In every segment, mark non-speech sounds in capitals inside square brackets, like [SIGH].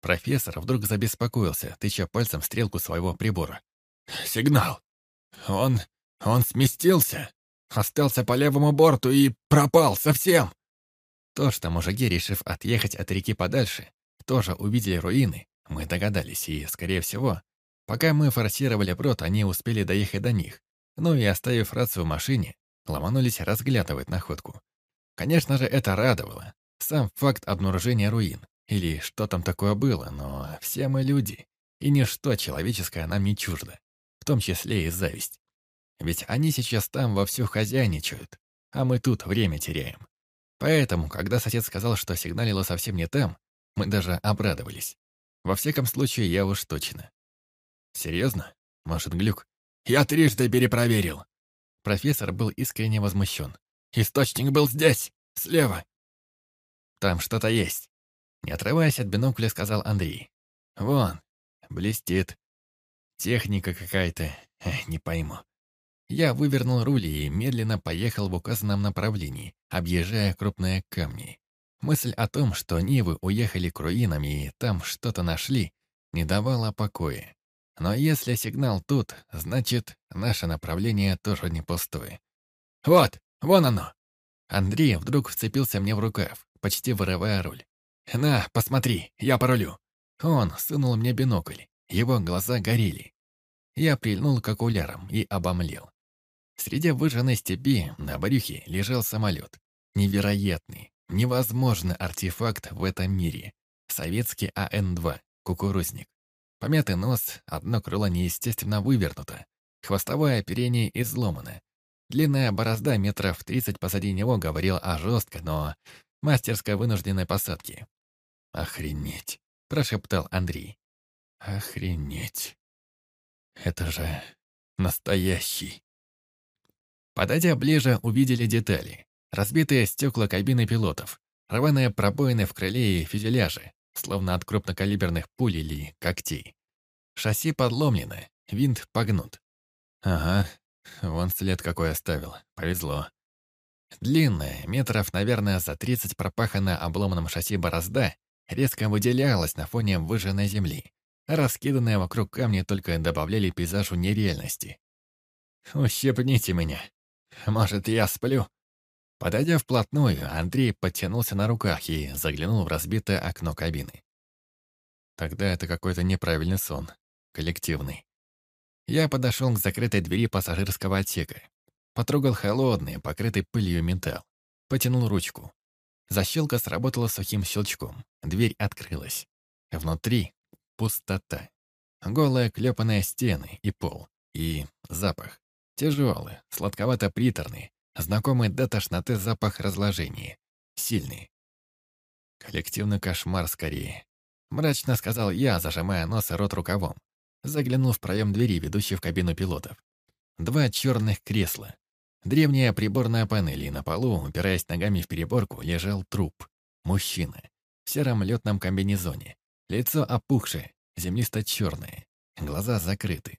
Профессор вдруг забеспокоился, тыча пальцем стрелку своего прибора. «Сигнал! Он... он сместился! Остался по левому борту и пропал совсем!» То, что мужики, решив отъехать от реки подальше, тоже увидели руины, мы догадались, и, скорее всего, пока мы форсировали брод, они успели доехать до них. Ну и, оставив рацию в машине, ломанулись разглядывать находку. Конечно же, это радовало. Сам факт обнаружения руин, или что там такое было, но все мы люди, и ничто человеческое нам не чуждо, в том числе и зависть. Ведь они сейчас там вовсю хозяйничают, а мы тут время теряем. Поэтому, когда сосед сказал, что сигналило совсем не там, мы даже обрадовались. Во всяком случае, я уж точно. Серьезно? Может, глюк? Я трижды перепроверил. Профессор был искренне возмущен. Источник был здесь, слева. Там что-то есть. Не отрываясь от бинокля, сказал Андрей. Вон, блестит. Техника какая-то, не пойму. Я вывернул руль и медленно поехал в указанном направлении, объезжая крупные камни. Мысль о том, что Нивы уехали к руинам и там что-то нашли, не давала покоя. Но если сигнал тут, значит, наше направление тоже не пустое. «Вот, вон оно!» Андрей вдруг вцепился мне в рукав, почти вырывая руль. «На, посмотри, я порулю!» Он сунул мне бинокль, его глаза горели. Я прильнул к окулярам и обомлел. Среди выжженной степи на брюхе лежал самолет. Невероятный, невозможный артефакт в этом мире. Советский АН-2, кукурузник. Помятый нос, одно крыло неестественно вывернуто. Хвостовое оперение изломано. Длинная борозда метров тридцать позади него говорила о жесткой, но мастерской вынужденной посадке. «Охренеть!» — прошептал Андрей. «Охренеть! Это же настоящий!» Подойдя ближе, увидели детали. Разбитые стекла кабины пилотов, рваные пробоины в крыле и фюзеляже, словно от крупнокалиберных пуль или когтей. Шасси подломлено, винт погнут. Ага, вон след какой оставил, повезло. Длинная, метров, наверное, за 30 пропаханная обломанным шасси борозда резко выделялась на фоне выжженной земли. Раскиданные вокруг камни только добавляли пейзажу нереальности. «Ущипните меня. Может, я сплю?» Подойдя вплотную, Андрей подтянулся на руках и заглянул в разбитое окно кабины. Тогда это какой-то неправильный сон, коллективный. Я подошел к закрытой двери пассажирского отсека. Потрогал холодный, покрытый пылью металл. Потянул ручку. Защелка сработала сухим щелчком. Дверь открылась. Внутри пустота. Голые клепанные стены и пол. И запах. Тяжелый, сладковато-приторный, Знакомый до тошноты запах разложения. Сильный. Коллективный кошмар скорее. Мрачно сказал я, зажимая нос и рот рукавом. Заглянул в проем двери, ведущей в кабину пилотов. Два черных кресла. Древняя приборная панель, и на полу, упираясь ногами в переборку, лежал труп. Мужчина. В сером летном комбинезоне. Лицо опухшее, землисто-черное. Глаза закрыты.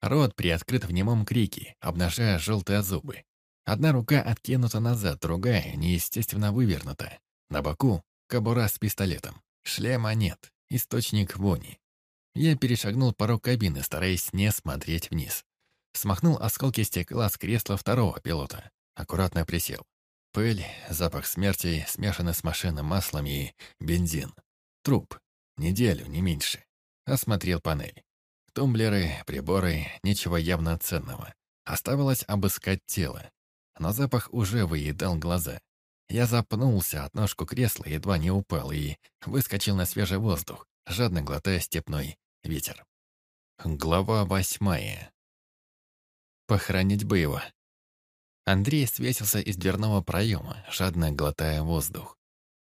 Рот приоткрыт в немом крике, обнажая желтые зубы. Одна рука откинута назад, другая неестественно вывернута. На боку — кобура с пистолетом. Шлема нет, источник вони. Я перешагнул порог кабины, стараясь не смотреть вниз. Смахнул осколки стекла с кресла второго пилота. Аккуратно присел. Пыль, запах смерти, смешанный с машинным маслом и бензин. Труп. Неделю, не меньше. Осмотрел панель. Тумблеры, приборы, ничего явно ценного. Оставалось обыскать тело но запах уже выедал глаза. Я запнулся от ножку кресла, едва не упал и выскочил на свежий воздух, жадно глотая степной ветер. Глава восьмая. Похоронить бы его. Андрей свесился из дверного проема, жадно глотая воздух.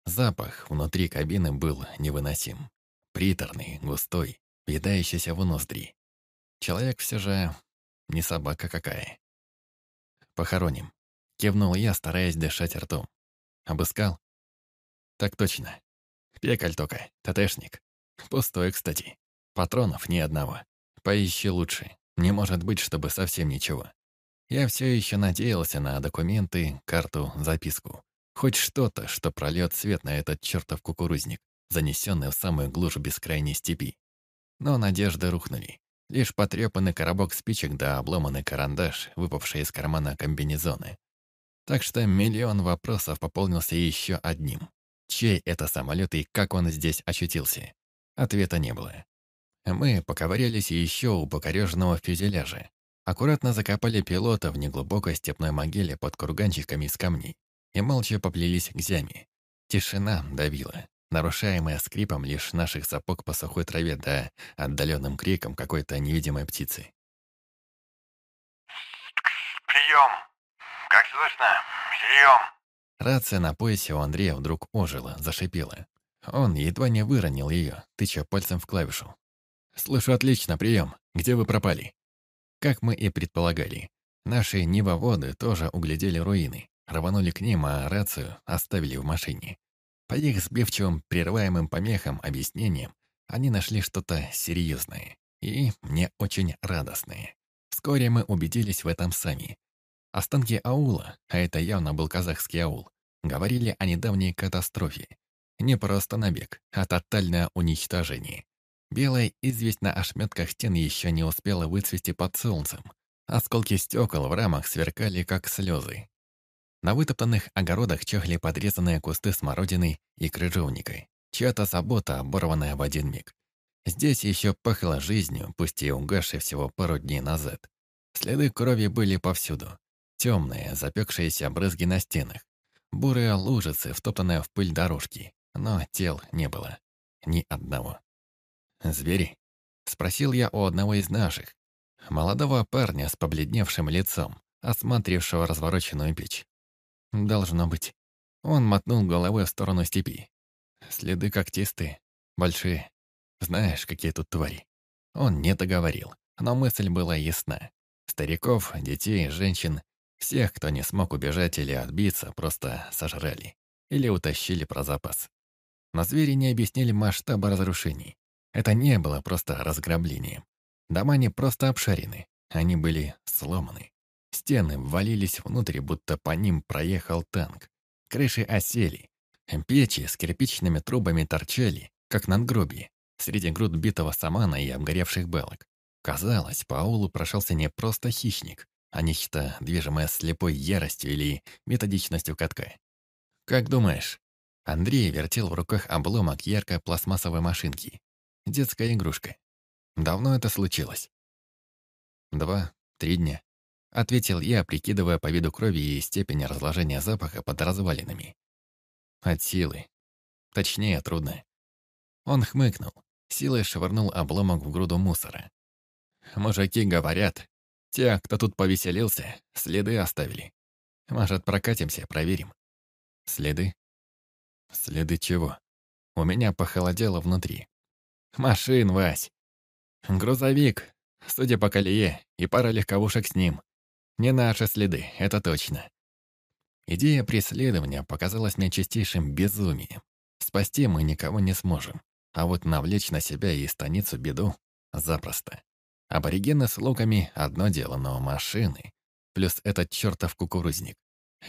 Запах внутри кабины был невыносим. Приторный, густой, въедающийся в ноздри. Человек все же не собака какая. Похороним. Кивнул я, стараясь дышать ртом. Обыскал? Так точно. Пекаль только, ТТшник. Пустой, кстати. Патронов ни одного. Поищи лучше. Не может быть, чтобы совсем ничего. Я все еще надеялся на документы, карту, записку. Хоть что-то, что прольет свет на этот чертов кукурузник. занесенный в самую глушь бескрайней степи. Но надежды рухнули. Лишь потрепанный коробок спичек да обломанный карандаш, выпавший из кармана комбинезоны. Так что миллион вопросов пополнился еще одним. Чей это самолет и как он здесь очутился? Ответа не было. Мы поковырялись еще у покореженного фюзеляжа. Аккуратно закопали пилота в неглубокой степной могиле под курганчиками из камней и молча поплелись к зяме. Тишина давила, нарушаемая скрипом лишь наших сапог по сухой траве да отдаленным криком какой-то невидимой птицы. «Прием! Как слышно? Прием!» Рация на поясе у Андрея вдруг ожила, зашипела. Он едва не выронил ее, тыча пальцем в клавишу. «Слышу отлично, прием. Где вы пропали?» Как мы и предполагали, наши нивоводы тоже углядели руины, рванули к ним, а рацию оставили в машине. По их сбивчивым, прерываемым помехам, объяснениям, они нашли что-то серьезное и не очень радостное. Вскоре мы убедились в этом сами. Останки аула, а это явно был казахский аул, говорили о недавней катастрофе. Не просто набег, а тотальное уничтожение. Белая известь на ошметках стен еще не успела выцвести под солнцем. Осколки стекол в рамах сверкали, как слезы. На вытоптанных огородах чахли подрезанные кусты смородины и крыжовника. Чья-то забота, оборванная в один миг. Здесь еще пахло жизнью, пусть и угасшей всего пару дней назад. Следы крови были повсюду. Темные, запекшиеся брызги на стенах. Бурые лужицы, втоптанные в пыль дорожки. Но тел не было. Ни одного. «Звери?» — спросил я у одного из наших. Молодого парня с побледневшим лицом, осматрившего развороченную печь. Должно быть. Он мотнул головой в сторону степи. Следы когтистые, большие. Знаешь, какие тут твари. Он не договорил, но мысль была ясна. Стариков, детей, женщин, всех, кто не смог убежать или отбиться, просто сожрали. Или утащили про запас. Но звери не объяснили масштаба разрушений. Это не было просто разграблением. Дома не просто обшарены, они были сломаны. Стены ввалились внутрь, будто по ним проехал танк. Крыши осели. Печи с кирпичными трубами торчали, как надгробие, среди груд битого самана и обгоревших балок. Казалось, по аулу прошелся не просто хищник, а нечто, движимое слепой яростью или методичностью катка. «Как думаешь?» Андрей вертел в руках обломок яркой пластмассовой машинки. Детская игрушка. Давно это случилось? Два, три дня. Ответил я, прикидывая по виду крови и степени разложения запаха под развалинами. От силы. Точнее, трудно. Он хмыкнул, силой швырнул обломок в груду мусора. Мужики говорят, те, кто тут повеселился, следы оставили. Может, прокатимся, проверим. Следы? Следы чего? У меня похолодело внутри. Машин, Вась. Грузовик, судя по колее, и пара легковушек с ним. Не наши следы, это точно. Идея преследования показалась мне чистейшим безумием. Спасти мы никого не сможем, а вот навлечь на себя и станицу беду — запросто. Аборигены с луками — одно дело, но машины, плюс этот чертов кукурузник.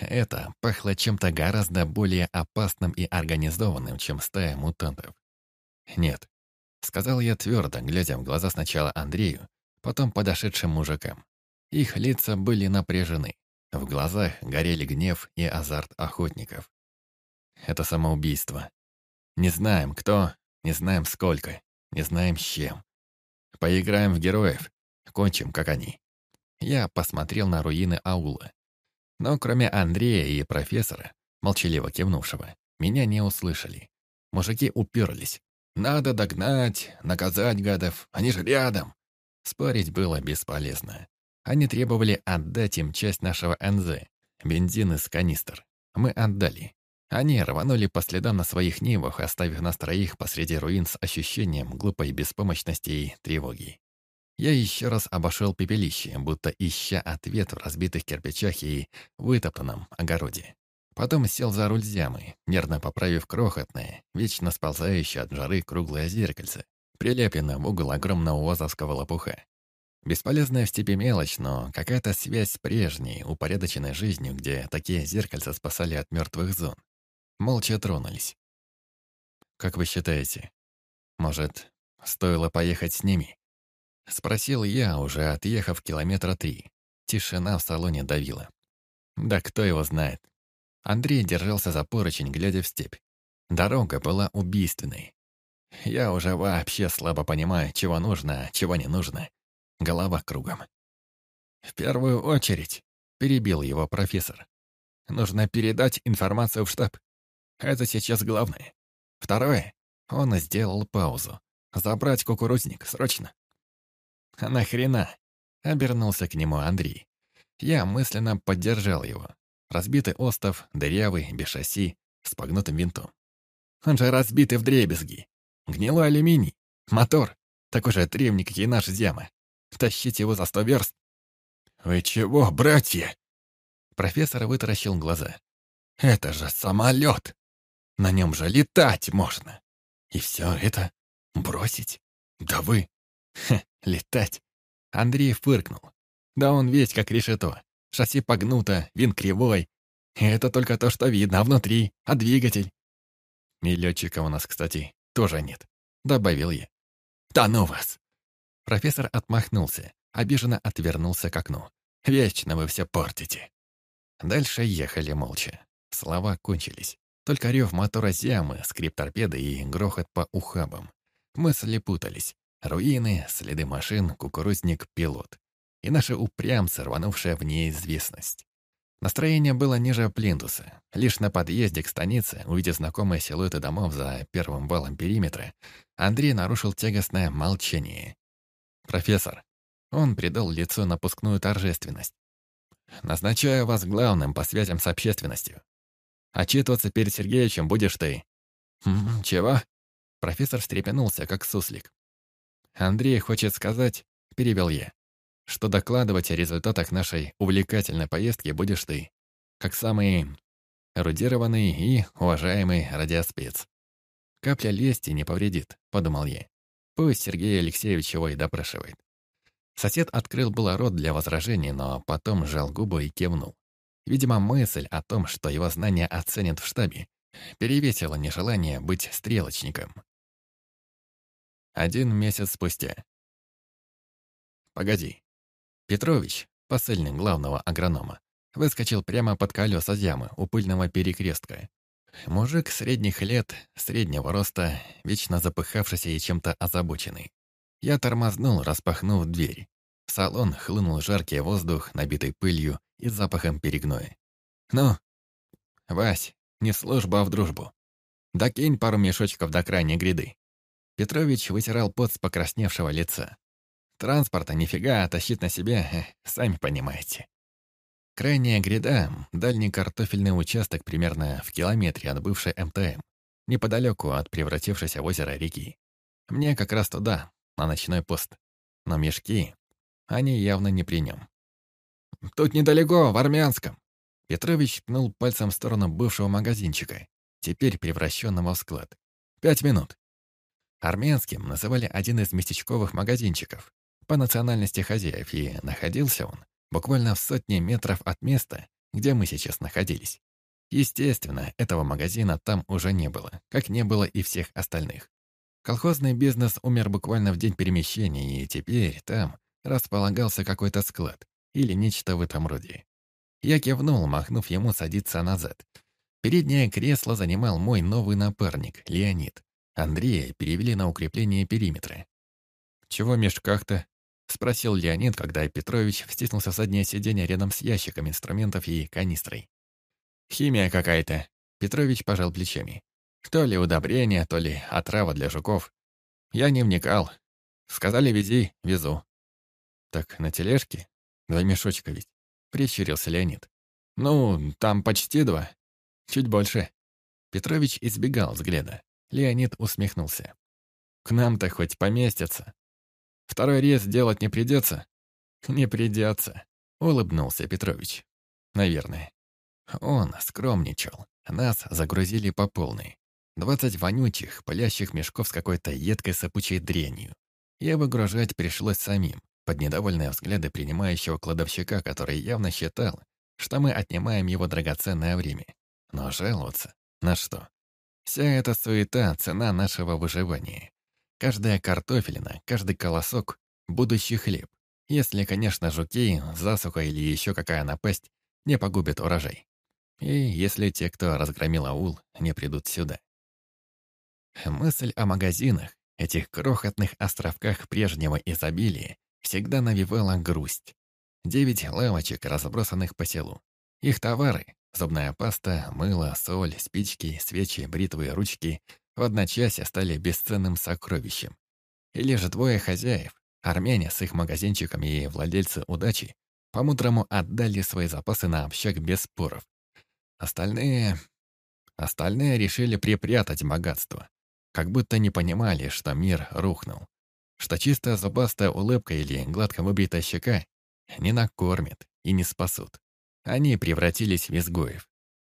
Это пахло чем-то гораздо более опасным и организованным, чем стая мутантов. «Нет», — сказал я твердо, глядя в глаза сначала Андрею, потом подошедшим мужикам. Их лица были напряжены. В глазах горели гнев и азарт охотников. Это самоубийство. Не знаем, кто, не знаем, сколько, не знаем, с чем. Поиграем в героев, кончим, как они. Я посмотрел на руины аула. Но кроме Андрея и профессора, молчаливо кивнувшего, меня не услышали. Мужики уперлись. Надо догнать, наказать гадов, они же рядом. Спорить было бесполезно. Они требовали отдать им часть нашего НЗ, бензин из канистр. Мы отдали. Они рванули по следам на своих нивах, оставив нас троих посреди руин с ощущением глупой беспомощности и тревоги. Я еще раз обошел пепелище, будто ища ответ в разбитых кирпичах и вытоптанном огороде. Потом сел за руль зямы, нервно поправив крохотное, вечно сползающее от жары круглое зеркальце, прилепленное в угол огромного вазовского лопуха. Бесполезная в степи мелочь, но какая-то связь с прежней, упорядоченной жизнью, где такие зеркальца спасали от мертвых зон. Молча тронулись. Как вы считаете, может, стоило поехать с ними? Спросил я, уже отъехав километра три. Тишина в салоне давила. Да кто его знает. Андрей держался за поручень, глядя в степь. Дорога была убийственной. Я уже вообще слабо понимаю, чего нужно, а чего не нужно. Голова кругом. В первую очередь, перебил его профессор. Нужно передать информацию в штаб. Это сейчас главное. Второе. Он сделал паузу. Забрать кукурузник, срочно. «А нахрена?» — обернулся к нему Андрей. Я мысленно поддержал его. Разбитый остов, дырявый, без шасси, с погнутым винтом. Он же разбитый в дребезги. Гнилой алюминий, мотор, такой же древний, как и наш Зяма. Тащить его за сто верст. «Вы чего, братья?» Профессор вытаращил глаза. «Это же самолет! На нем же летать можно! И все это бросить? Да вы...» Хе, летать. Андрей фыркнул. Да он весь как решето. Шасси погнуто, винт кривой. Это только то, что видно, внутри, а двигатель. И летчика у нас, кстати, тоже нет. Добавил я. Да ну вас! Профессор отмахнулся, обиженно отвернулся к окну. Вечно вы все портите. Дальше ехали молча. Слова кончились. Только рев мотора зямы, скрип торпеды и грохот по ухабам. Мысли путались. Руины, следы машин, кукурузник, пилот. И наши упрямцы, рванувшие в неизвестность. Настроение было ниже плинтуса. Лишь на подъезде к станице, увидев знакомые силуэты домов за первым валом периметра, Андрей нарушил тягостное молчание. «Профессор». Он придал лицу напускную торжественность. «Назначаю вас главным по связям с общественностью. Отчитываться перед Сергеевичем будешь ты». «Хм, «Чего?» Профессор встрепенулся, как суслик. Андрей хочет сказать, перевел я, что докладывать о результатах нашей увлекательной поездки будешь ты, как самый эрудированный и уважаемый радиоспец. Капля лести не повредит, подумал я. Пусть Сергей Алексеевич его и допрашивает. Сосед открыл было рот для возражений, но потом сжал губы и кивнул. Видимо, мысль о том, что его знания оценят в штабе, перевесила нежелание быть стрелочником. Один месяц спустя. Погоди. Петрович, посыльный главного агронома, выскочил прямо под колеса ямы у пыльного перекрестка. Мужик средних лет, среднего роста, вечно запыхавшийся и чем-то озабоченный. Я тормознул, распахнув дверь. В салон хлынул жаркий воздух, набитый пылью и запахом перегноя. «Ну, Вась, не в службу, а в дружбу. Докинь пару мешочков до крайней гряды. Петрович вытирал пот с покрасневшего лица. Транспорта нифига, тащить на себе, э, сами понимаете. Крайняя гряда — дальний картофельный участок примерно в километре от бывшей МТМ, неподалеку от превратившейся в озеро реки. Мне как раз туда, на ночной пост. Но мешки, они явно не при нем. «Тут недалеко, в Армянском!» Петрович пнул пальцем в сторону бывшего магазинчика, теперь превращенного в склад. «Пять минут. Армянским называли один из местечковых магазинчиков по национальности хозяев, и находился он буквально в сотне метров от места, где мы сейчас находились. Естественно, этого магазина там уже не было, как не было и всех остальных. Колхозный бизнес умер буквально в день перемещения, и теперь там располагался какой-то склад или нечто в этом роде. Я кивнул, махнув ему садиться назад. Переднее кресло занимал мой новый напарник, Леонид. Андрея перевели на укрепление периметра. «Чего в мешках-то?» — спросил Леонид, когда Петрович встиснулся в заднее сиденье рядом с ящиком инструментов и канистрой. «Химия какая-то», — Петрович пожал плечами. «То ли удобрение, то ли отрава для жуков. Я не вникал. Сказали, вези, везу». «Так на тележке? Два мешочка ведь?» — прищурился Леонид. «Ну, там почти два. Чуть больше». Петрович избегал взгляда. Леонид усмехнулся. «К нам-то хоть поместятся. Второй рез делать не придется?» «Не придется», — улыбнулся Петрович. «Наверное». Он скромничал. Нас загрузили по полной. Двадцать вонючих, палящих мешков с какой-то едкой сопучей дрянью. И выгружать пришлось самим, под недовольные взгляды принимающего кладовщика, который явно считал, что мы отнимаем его драгоценное время. Но жаловаться на что? Вся эта суета — цена нашего выживания. Каждая картофелина, каждый колосок — будущий хлеб. Если, конечно, жуки, засуха или еще какая напасть не погубят урожай. И если те, кто разгромил аул, не придут сюда. Мысль о магазинах, этих крохотных островках прежнего изобилия, всегда навевала грусть. Девять лавочек, разбросанных по селу. Их товары — зубная паста, мыло, соль, спички, свечи, бритвы, ручки — в одночасье стали бесценным сокровищем. И лишь двое хозяев, армяне с их магазинчиками и владельцы удачи, по-мудрому отдали свои запасы на общак без споров. Остальные... Остальные решили припрятать богатство, как будто не понимали, что мир рухнул, что чистая зубастая улыбка или гладко выбритая щека не накормят и не спасут. Они превратились в изгоев.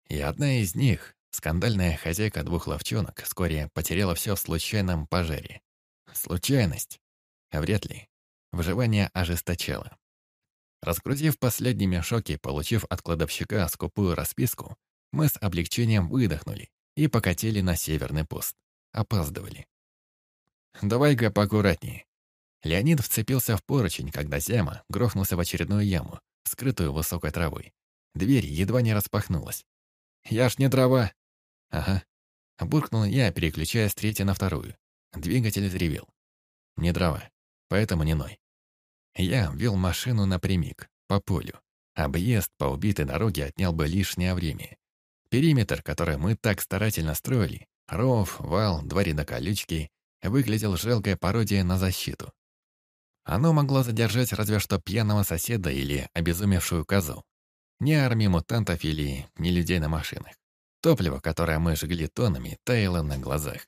И одна из них, скандальная хозяйка двух ловчонок, вскоре потеряла все в случайном пожаре. Случайность? Вряд ли. Выживание ожесточало. Разгрузив последние мешок и получив от кладовщика скупую расписку, мы с облегчением выдохнули и покатили на северный пост. Опаздывали. «Давай-ка поаккуратнее». Леонид вцепился в поручень, когда Зяма грохнулся в очередную яму, скрытую высокой травой. Дверь едва не распахнулась. «Я ж не трава!» «Ага». Буркнул я, переключая с третьей на вторую. Двигатель заревел. «Не дрова, поэтому не ной». Я вел машину напрямик, по полю. Объезд по убитой дороге отнял бы лишнее время. Периметр, который мы так старательно строили, ров, вал, два ряда колючки, выглядел жалкой пародией на защиту. Оно могло задержать разве что пьяного соседа или обезумевшую козу. Ни армии мутантов или ни людей на машинах. Топливо, которое мы жгли тоннами, таяло на глазах.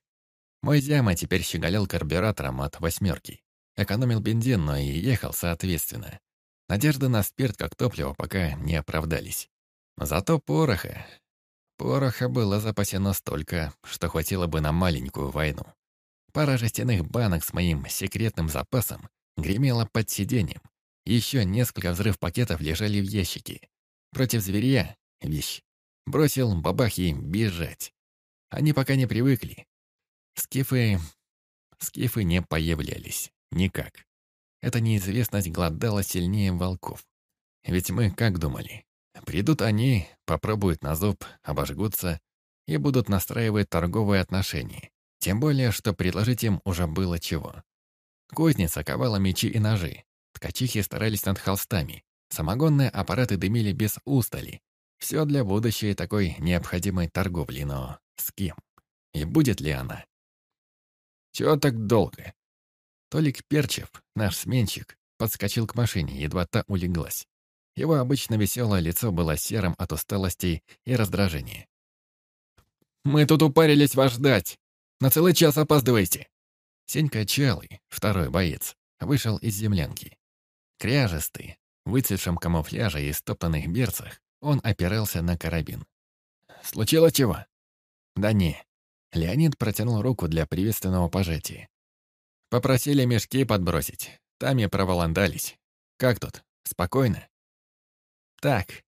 Мой зяма теперь щеголял карбюратором от «восьмерки». Экономил бензин, но и ехал соответственно. Надежды на спирт как топливо пока не оправдались. Зато пороха... Пороха было запасено столько, что хватило бы на маленькую войну. Пара жестяных банок с моим секретным запасом гремела под сиденьем. Еще несколько взрыв пакетов лежали в ящике. Против зверя — вещь. Бросил бабах и бежать. Они пока не привыкли. Скифы... Скифы не появлялись. Никак. Эта неизвестность глодала сильнее волков. Ведь мы как думали? Придут они, попробуют на зуб, обожгутся и будут настраивать торговые отношения. Тем более, что предложить им уже было чего. Кузница ковала мечи и ножи. Ткачихи старались над холстами. Самогонные аппараты дымили без устали. Все для будущей такой необходимой торговли, но с кем? И будет ли она? Чего так долго? Толик Перчев, наш сменщик, подскочил к машине, едва та улеглась. Его обычно веселое лицо было серым от усталости и раздражения. «Мы тут упарились вас ждать! На целый час опаздываете!» Сенька Чалый, второй боец, вышел из землянки. Кряжестый, в выцветшем камуфляже и стоптанных берцах, он опирался на карабин. «Случилось чего?» «Да не». Леонид протянул руку для приветственного пожатия. Попросили мешки подбросить. Там и проволандались. Как тут? Спокойно? Так.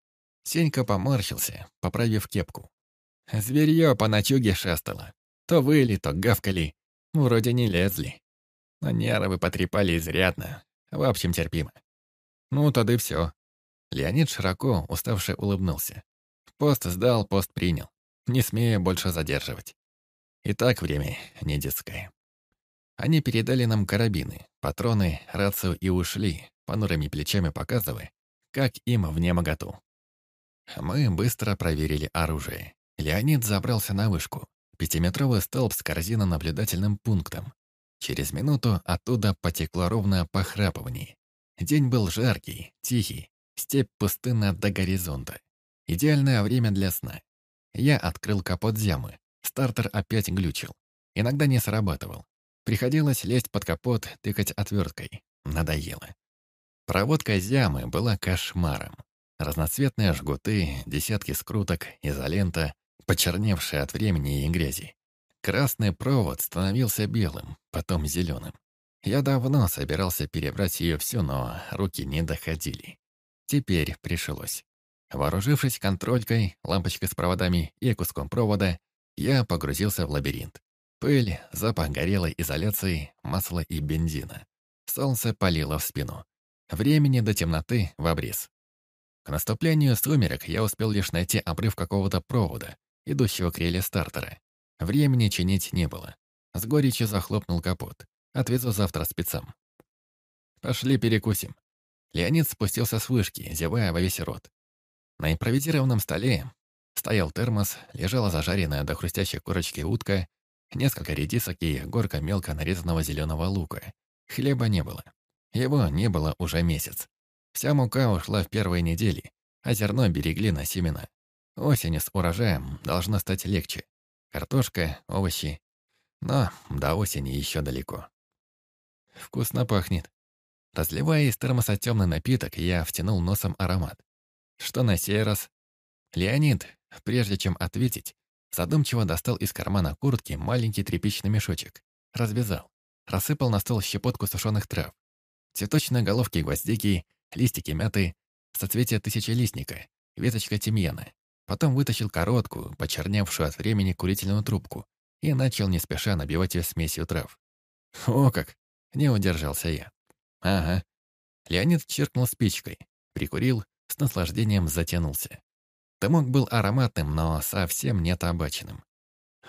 Сенька поморщился, поправив кепку. Зверье по ночуге шастало. То выли, то гавкали. Вроде не лезли. Но нервы потрепали изрядно. В общем, терпимо. Ну, тогда все. Леонид широко, уставший, улыбнулся. Пост сдал, пост принял. Не смея больше задерживать. И так время не детское. Они передали нам карабины, патроны, рацию и ушли, понурыми плечами показывая, как им в немоготу. Мы быстро проверили оружие. Леонид забрался на вышку. Пятиметровый столб с корзино-наблюдательным пунктом. Через минуту оттуда потекло ровное похрапывание. День был жаркий, тихий, степь пустынна до горизонта. Идеальное время для сна. Я открыл капот зямы. Стартер опять глючил. Иногда не срабатывал. Приходилось лезть под капот, тыкать отверткой. Надоело. Проводка зямы была кошмаром. Разноцветные жгуты, десятки скруток, изолента, почерневшие от времени и грязи. Красный провод становился белым, потом зеленым. Я давно собирался перебрать ее всю, но руки не доходили. Теперь пришлось. Вооружившись контролькой, лампочкой с проводами и куском провода, Я погрузился в лабиринт. Пыль, запах горелой изоляции, масла и бензина. Солнце палило в спину. Времени до темноты в обрез. К наступлению сумерек я успел лишь найти обрыв какого-то провода, идущего к реле стартера. Времени чинить не было. С горечью захлопнул капот. Отвезу завтра спецам. Пошли перекусим. Леонид спустился с вышки, зевая во весь рот. На импровизированном столе стоял термос, лежала зажаренная до хрустящей корочки утка, несколько редисок и горка мелко нарезанного зеленого лука. Хлеба не было. Его не было уже месяц. Вся мука ушла в первые недели, а зерно берегли на семена. Осенью с урожаем должно стать легче. Картошка, овощи. Но до осени еще далеко. Вкусно пахнет. Разливая из термоса темный напиток, я втянул носом аромат. Что на сей раз? Леонид, прежде чем ответить, задумчиво достал из кармана куртки маленький тряпичный мешочек. Развязал. Рассыпал на стол щепотку сушеных трав. Цветочные головки гвоздики, листики мяты, соцветия тысячелистника, веточка тимьяна. Потом вытащил короткую, почерневшую от времени курительную трубку и начал не спеша набивать ее смесью трав. О как! Не удержался я. Ага. Леонид чиркнул спичкой, прикурил, с наслаждением затянулся. Дымок был ароматным, но совсем не табачным.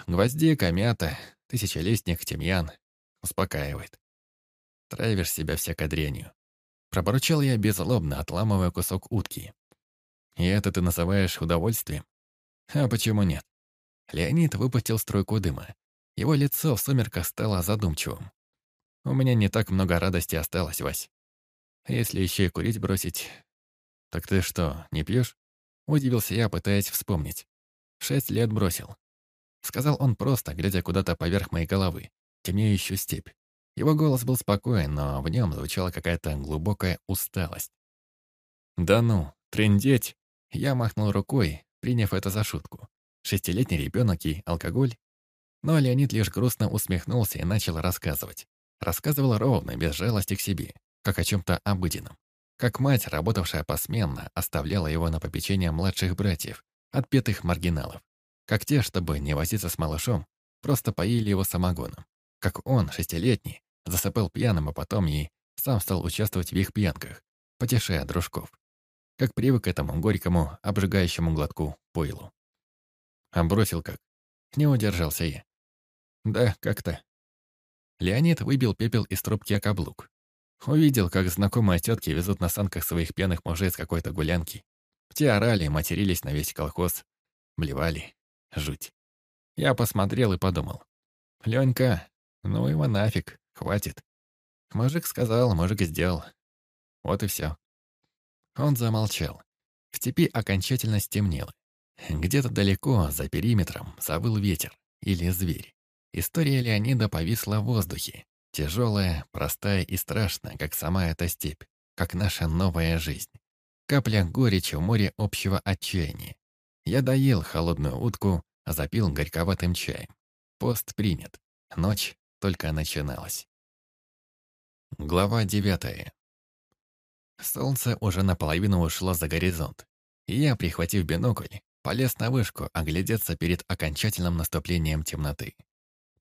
Гвоздика, мята, тысячелистник, тимьян. Успокаивает. Травишь себя всякой дрянью. Проборчал я беззлобно, отламывая кусок утки. И это ты называешь удовольствием? А почему нет? Леонид выпустил струйку дыма. Его лицо в сумерках стало задумчивым. У меня не так много радости осталось, Вась. Если еще и курить бросить... Так ты что, не пьешь? Удивился я, пытаясь вспомнить. Шесть лет бросил. Сказал он просто, глядя куда-то поверх моей головы, темнеющую степь. Его голос был спокоен, но в нем звучала какая-то глубокая усталость. «Да ну, трындеть!» Я махнул рукой, приняв это за шутку. Шестилетний ребенок и алкоголь. Но Леонид лишь грустно усмехнулся и начал рассказывать. Рассказывал ровно, без жалости к себе, как о чем-то обыденном. Как мать, работавшая посменно, оставляла его на попечение младших братьев, отпетых маргиналов. Как те, чтобы не возиться с малышом, просто поили его самогоном. Как он, шестилетний, засыпал пьяным, а потом и сам стал участвовать в их пьянках, потешая дружков. Как привык к этому горькому, обжигающему глотку пойлу. А бросил как? Не удержался я. Да, как-то. Леонид выбил пепел из трубки о каблук. Увидел, как знакомые тетки везут на санках своих пьяных мужей с какой-то гулянки. Те орали, матерились на весь колхоз, блевали. Жуть. Я посмотрел и подумал. Ленька, ну его нафиг, хватит. Мужик сказал, мужик сделал. Вот и все. Он замолчал. В степи окончательно стемнело. Где-то далеко, за периметром, завыл ветер или зверь. История Леонида повисла в воздухе. Тяжелая, простая и страшная, как сама эта степь, как наша новая жизнь. Капля горечи в море общего отчаяния. Я доел холодную утку, а запил горьковатым чаем. Пост принят. Ночь только начиналась. Глава девятая. Солнце уже наполовину ушло за горизонт. Я, прихватив бинокль, полез на вышку оглядеться перед окончательным наступлением темноты.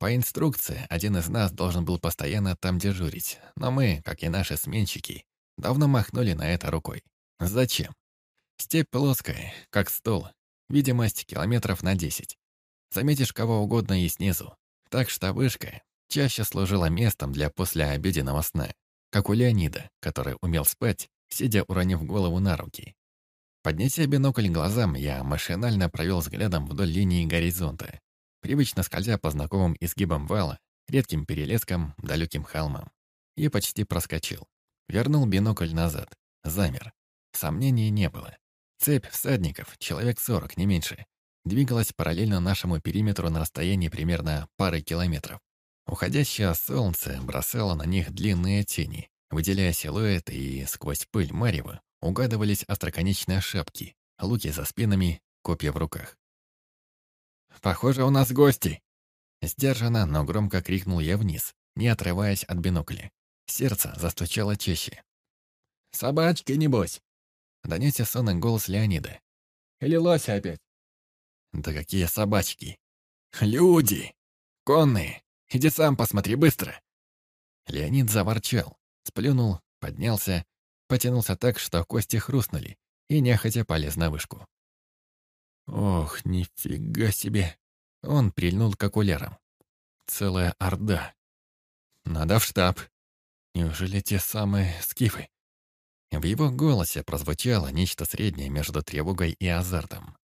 По инструкции, один из нас должен был постоянно там дежурить, но мы, как и наши сменщики, давно махнули на это рукой. Зачем? Степь плоская, как стол, видимость километров на десять. Заметишь кого угодно и снизу. Так что вышка чаще служила местом для послеобеденного сна, как у Леонида, который умел спать, сидя уронив голову на руки. Поднеся бинокль глазам, я машинально провел взглядом вдоль линии горизонта привычно скользя по знакомым изгибам вала, редким перелескам, далеким холмам. И почти проскочил. Вернул бинокль назад. Замер. Сомнений не было. Цепь всадников, человек сорок, не меньше, двигалась параллельно нашему периметру на расстоянии примерно пары километров. Уходящее солнце бросало на них длинные тени, выделяя силуэты, и сквозь пыль марева угадывались остроконечные шапки, луки за спинами, копья в руках. Похоже, у нас гости!» Сдержанно, но громко крикнул я вниз, не отрываясь от бинокля. Сердце застучало чаще. «Собачки, небось!» Донесся сонный голос Леонида. «Или лося опять?» «Да какие собачки!» Люди! Конные! Иди сам посмотри быстро!» Леонид заворчал, сплюнул, поднялся, потянулся так, что кости хрустнули, и нехотя полез на вышку. Ох, нифига себе! Он прильнул к окулярам. Целая орда. Надо в штаб. Неужели те самые скифы? В его голосе прозвучало нечто среднее между тревогой и азартом.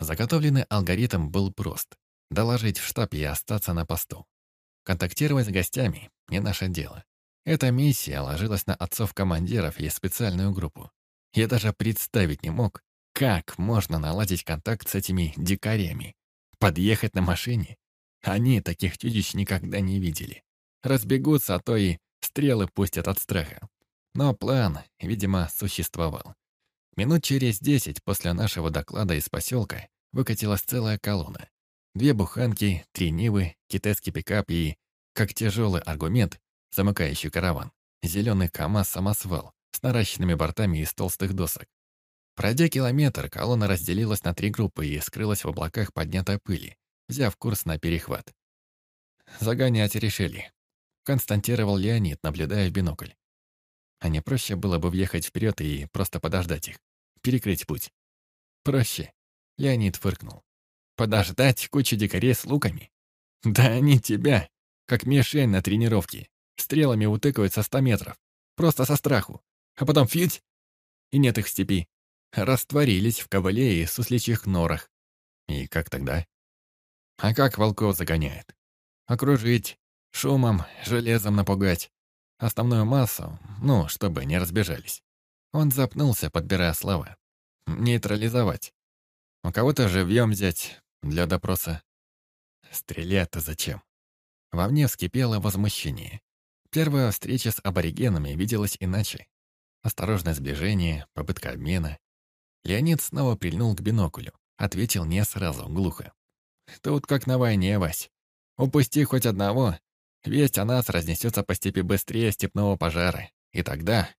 Заготовленный алгоритм был прост. Доложить в штаб и остаться на посту. Контактировать с гостями — не наше дело. Эта миссия ложилась на отцов-командиров и специальную группу. Я даже представить не мог, как можно наладить контакт с этими дикарями. Подъехать на машине? Они таких чудищ никогда не видели. Разбегутся, а то и стрелы пустят от страха. Но план, видимо, существовал. Минут через десять после нашего доклада из поселка выкатилась целая колонна. Две буханки, три нивы, китайский пикап и, как тяжелый аргумент, замыкающий караван, зеленый КАМАЗ-самосвал с наращенными бортами из толстых досок. Пройдя километр, колонна разделилась на три группы и скрылась в облаках поднятой пыли, взяв курс на перехват. Загонять решили. Константировал Леонид, наблюдая в бинокль. А не проще было бы въехать вперед и просто подождать их. Перекрыть путь. Проще. Леонид фыркнул. Подождать кучу дикарей с луками? Да они тебя, как мишень на тренировке. Стрелами утыкают со ста метров. Просто со страху. А потом фьють, и нет их в степи. Растворились в ковыле и сусличьих норах. И как тогда? А как волков загоняют? Окружить, шумом, железом напугать. Основную массу, ну, чтобы не разбежались. Он запнулся, подбирая слова. Нейтрализовать. У кого-то живьем взять для допроса. Стрелять-то зачем? Во мне вскипело возмущение. Первая встреча с аборигенами виделась иначе. Осторожное сближение, попытка обмена. Леонид снова прильнул к биноклю. Ответил не сразу, глухо. «Тут как на войне, Вась. Упусти хоть одного, Весть о нас разнесется по степи быстрее степного пожара. И тогда...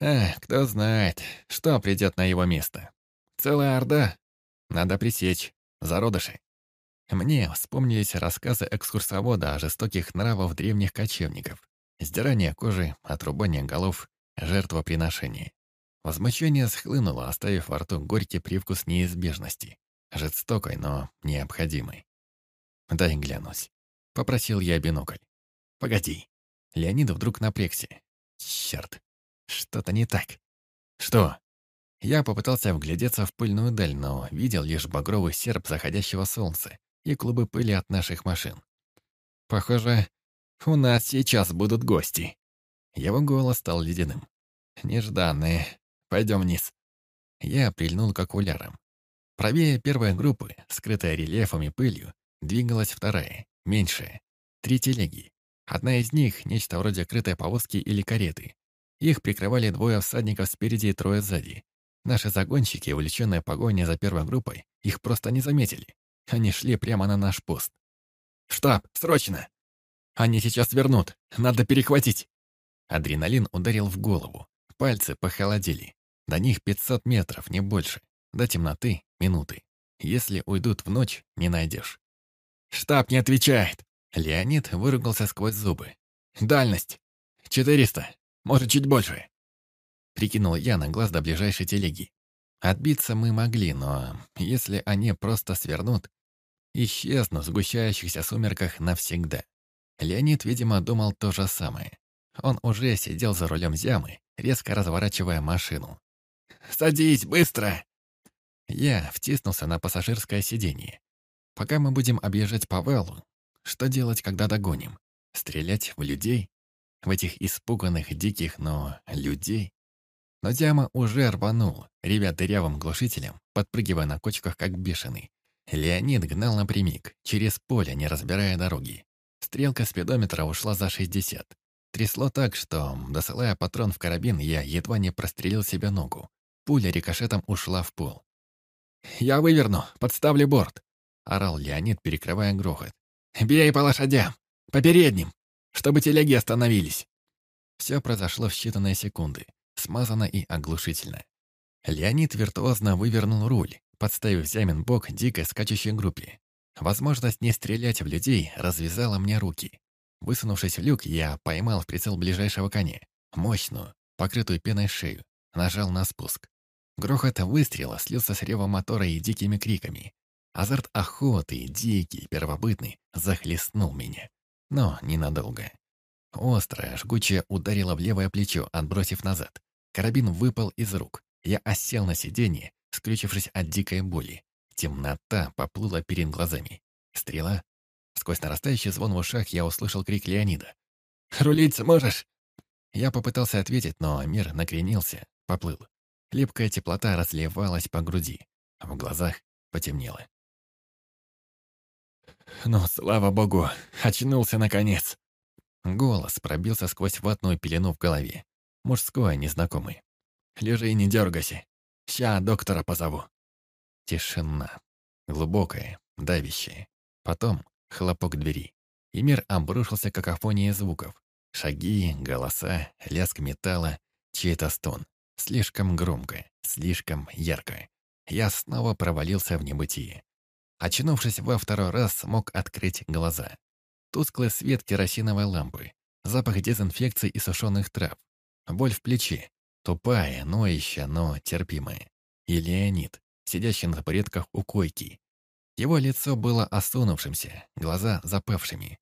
Эх, кто знает, что придет на его место. Целая орда. Надо пресечь. Зародыши. Мне вспомнились рассказы экскурсовода о жестоких нравах древних кочевников. Сдирание кожи, отрубание голов, жертвоприношение. Возмущение схлынуло, оставив во рту горький привкус неизбежности. Жестокой, но необходимой. Дай глянусь. Попросил я бинокль. «Погоди». Леонид вдруг напрягся. Черт, что-то не так. Что? Я попытался вглядеться в пыльную даль, но видел лишь багровый серп заходящего солнца и клубы пыли от наших машин. Похоже, у нас сейчас будут гости. Его голос стал ледяным. Нежданные. Пойдем вниз. Я прильнул к окулярам. Правее первой группы, скрытая рельефом и пылью, двигалась вторая, меньшая. Три телеги. Одна из них — нечто вроде крытой повозки или кареты. Их прикрывали двое всадников спереди и трое сзади. Наши загонщики, увлеченные погоней за первой группой, их просто не заметили. Они шли прямо на наш пост. «Штаб, срочно! Они сейчас вернут, надо перехватить!» Адреналин ударил в голову. Пальцы похолодели. До них 500 метров, не больше. До темноты — минуты. Если уйдут в ночь, не найдешь. «Штаб не отвечает!» Леонид выругался сквозь зубы. «Дальность! Четыреста, может, чуть больше!» Прикинул я на глаз до ближайшей телеги. Отбиться мы могли, но если они просто свернут, исчезнут в сгущающихся сумерках навсегда. Леонид, видимо, думал то же самое. Он уже сидел за рулем зямы, резко разворачивая машину. «Садись, быстро!» Я втиснулся на пассажирское сиденье. Пока мы будем объезжать по вэлу, что делать, когда догоним? Стрелять в людей? В этих испуганных, диких, но людей? Но Дяма уже рванул, ревя дырявым глушителем, подпрыгивая на кочках, как бешеный. Леонид гнал напрямик, через поле, не разбирая дороги. Стрелка спидометра ушла за 60. Трясло так, что, досылая патрон в карабин, я едва не прострелил себе ногу. Пуля рикошетом ушла в пол. «Я выверну, подставлю борт», орал Леонид, перекрывая грохот. «Бей по лошадям! По передним! Чтобы телеги остановились!» Все произошло в считанные секунды, смазано и оглушительно. Леонид виртуозно вывернул руль, подставив Зямин бок дикой скачущей группе. Возможность не стрелять в людей развязала мне руки. Высунувшись в люк, я поймал в прицел ближайшего коня. Мощную, покрытую пеной шею. Нажал на спуск. Грохот выстрела слился с ревом мотора и дикими криками. Азарт охоты, дикий, первобытный, захлестнул меня. Но ненадолго. Острая, жгучая ударила в левое плечо, отбросив назад. Карабин выпал из рук. Я осел на сиденье, скрючившись от дикой боли. Темнота поплыла перед глазами. Стрела. Сквозь нарастающий звон в ушах я услышал крик Леонида. «Рулить сможешь?» Я попытался ответить, но мир накренился, поплыл. Липкая теплота разливалась по груди. В глазах потемнело. «Ну, слава богу, очнулся наконец!» Голос пробился сквозь ватную пелену в голове. Мужской, незнакомый. «Лежи и не дергайся. Ща доктора позову». Тишина. Глубокая, давящая. Потом хлопок двери. И мир обрушился какофонией звуков. Шаги, голоса, лязг металла, чей-то стон. Слишком громко, слишком ярко. Я снова провалился в небытие. Очнувшись во второй раз, смог открыть глаза. Тусклый свет керосиновой лампы, запах дезинфекции и сушеных трав, боль в плече, тупая, ноющая, но терпимая. И Леонид, сидящий на порядках у койки. Его лицо было осунувшимся, глаза запавшими.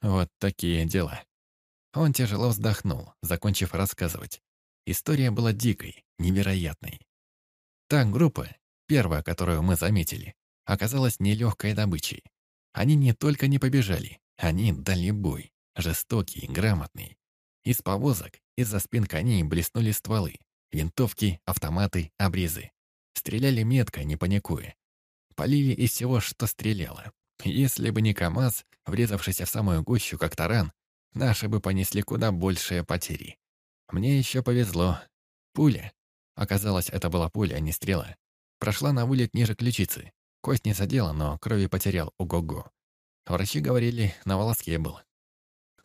Вот такие дела. Он тяжело вздохнул, закончив рассказывать. История была дикой, невероятной. Та группа, первая, которую мы заметили, оказалась нелегкой добычей. Они не только не побежали, они дали бой, жестокий, грамотный. Из повозок, из-за спин коней блеснули стволы, винтовки, автоматы, обрезы. Стреляли метко, не паникуя. Полили из всего, что стреляло. Если бы не КамАЗ, врезавшийся в самую гущу, как таран, наши бы понесли куда большие потери. Мне еще повезло. Пуля. Оказалось, это была пуля, а не стрела. Прошла на вылет ниже ключицы. Кость не задела, но крови потерял ого-го. Врачи говорили, на волоске был.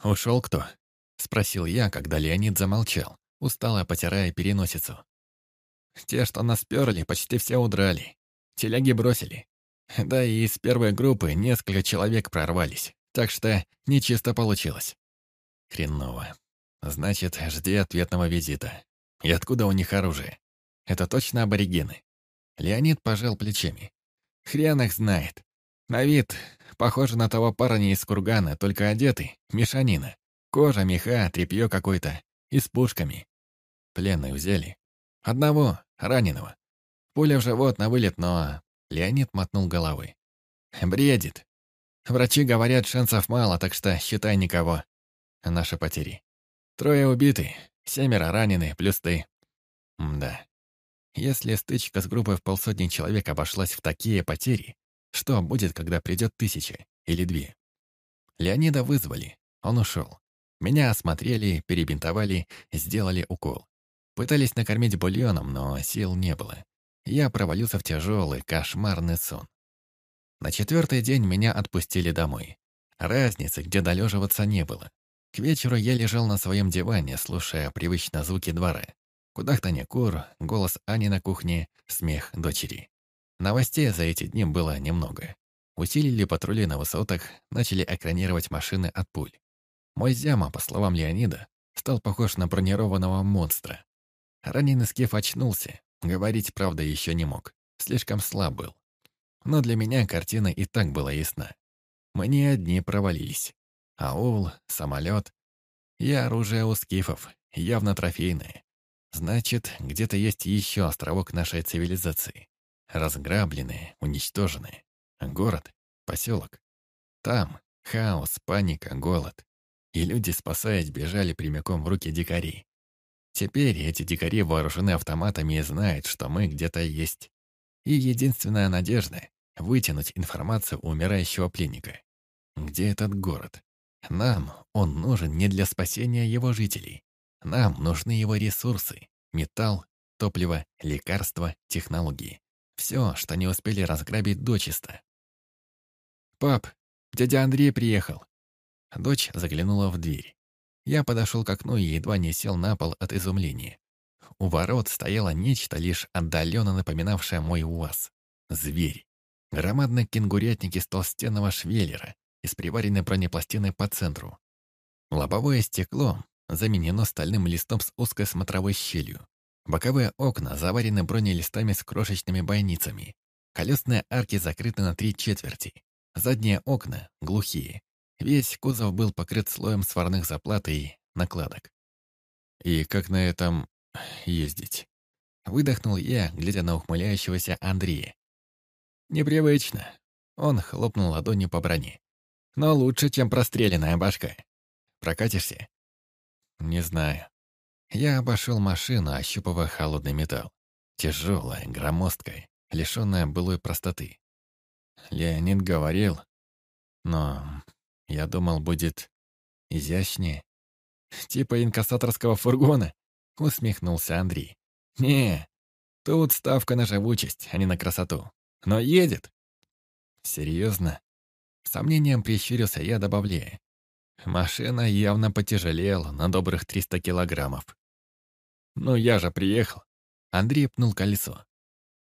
«Ушел кто?» — спросил я, когда Леонид замолчал, устало потирая переносицу. «Те, что нас перли, почти все удрали. Теляги бросили. Да и из первой группы несколько человек прорвались, так что нечисто получилось». «Хреново. Значит, жди ответного визита. И откуда у них оружие? Это точно аборигены?» Леонид пожал плечами. Хрен их знает. На вид похоже на того парня из кургана, только одетый, мешанина. Кожа, меха, тряпье какое-то. И с пушками. Пленные взяли. Одного, раненого. Пуля в живот на вылет, но... Леонид мотнул головой. Бредит. Врачи говорят, шансов мало, так что считай никого. Наши потери. Трое убиты, семеро ранены, плюс ты. М да. Если стычка с группой в полсотни человек обошлась в такие потери, что будет, когда придет тысяча или две? Леонида вызвали, он ушел. Меня осмотрели, перебинтовали, сделали укол. Пытались накормить бульоном, но сил не было. Я провалился в тяжелый, кошмарный сон. На четвертый день меня отпустили домой. Разницы, где долеживаться, не было. К вечеру я лежал на своем диване, слушая привычно звуки двора. Кудахтанье кур, голос Ани на кухне, смех дочери. Новостей за эти дни было немного. Усилили патрули на высотах, начали экранировать машины от пуль. Мой зяма, по словам Леонида, стал похож на бронированного монстра. Раненый скиф очнулся, говорить, правда, еще не мог. Слишком слаб был. Но для меня картина и так была ясна. Мы не одни провалились. Аул, самолет. И оружие у скифов, явно трофейное. Значит, где-то есть еще островок нашей цивилизации. Разграбленный, уничтоженный. Город, поселок. Там хаос, паника, голод. И люди, спасаясь, бежали прямиком в руки дикарей. Теперь эти дикари вооружены автоматами и знают, что мы где-то есть. И единственная надежда — вытянуть информацию у умирающего пленника. Где этот город? Нам он нужен не для спасения его жителей. Нам нужны его ресурсы. Металл, топливо, лекарства, технологии. Все, что не успели разграбить дочисто. «Пап, дядя Андрей приехал». Дочь заглянула в дверь. Я подошел к окну и едва не сел на пол от изумления. У ворот стояло нечто, лишь отдаленно напоминавшее мой УАЗ. Зверь. Громадный кенгурятник из толстенного швеллера и с приваренной бронепластиной по центру. Лобовое стекло заменено стальным листом с узкой смотровой щелью. Боковые окна заварены бронелистами с крошечными бойницами. Колесные арки закрыты на три четверти. Задние окна глухие. Весь кузов был покрыт слоем сварных заплат и накладок. И как на этом ездить? Выдохнул я, глядя на ухмыляющегося Андрея. Непривычно. Он хлопнул ладонью по броне. Но лучше, чем простреленная башка. Прокатишься? Не знаю. Я обошел машину, ощупывая холодный металл. Тяжелая, громоздкая, лишенная былой простоты. Леонид говорил, но я думал, будет изящнее. Типа инкассаторского фургона, усмехнулся Андрей. Не, тут ставка на живучесть, а не на красоту. Но едет. Серьезно? Сомнением прищурился я, добавляя. Машина явно потяжелела на добрых 300 килограммов. «Ну я же приехал». Андрей пнул колесо.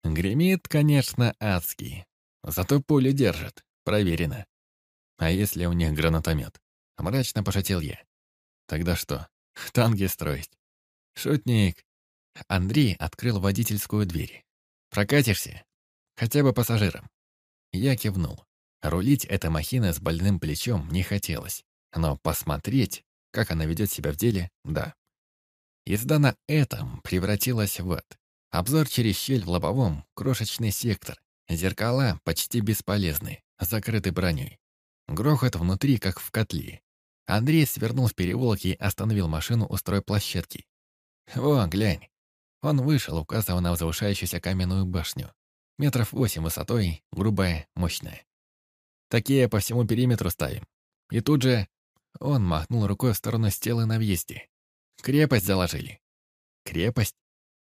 Гремит, конечно, адский. Зато пули держит. Проверено. А если у них гранатомет? Мрачно пошутил я. Тогда что, танки строить? Шутник. Андрей открыл водительскую дверь. Прокатишься? Хотя бы пассажирам. Я кивнул. Рулить эта махина с больным плечом не хотелось. Но посмотреть, как она ведет себя в деле, да. Езда на этом превратилась в ад. Обзор через щель в лобовом, крошечный сектор. Зеркала почти бесполезны, закрыты броней. Грохот внутри, как в котле. Андрей свернул в переулок и остановил машину у стройплощадки. «Во, глянь». Он вышел, указывая на возвышающуюся каменную башню. Метров восемь высотой, грубая, мощная. Такие по всему периметру ставим. И тут же он махнул рукой в сторону стелы на въезде. Крепость заложили. Крепость?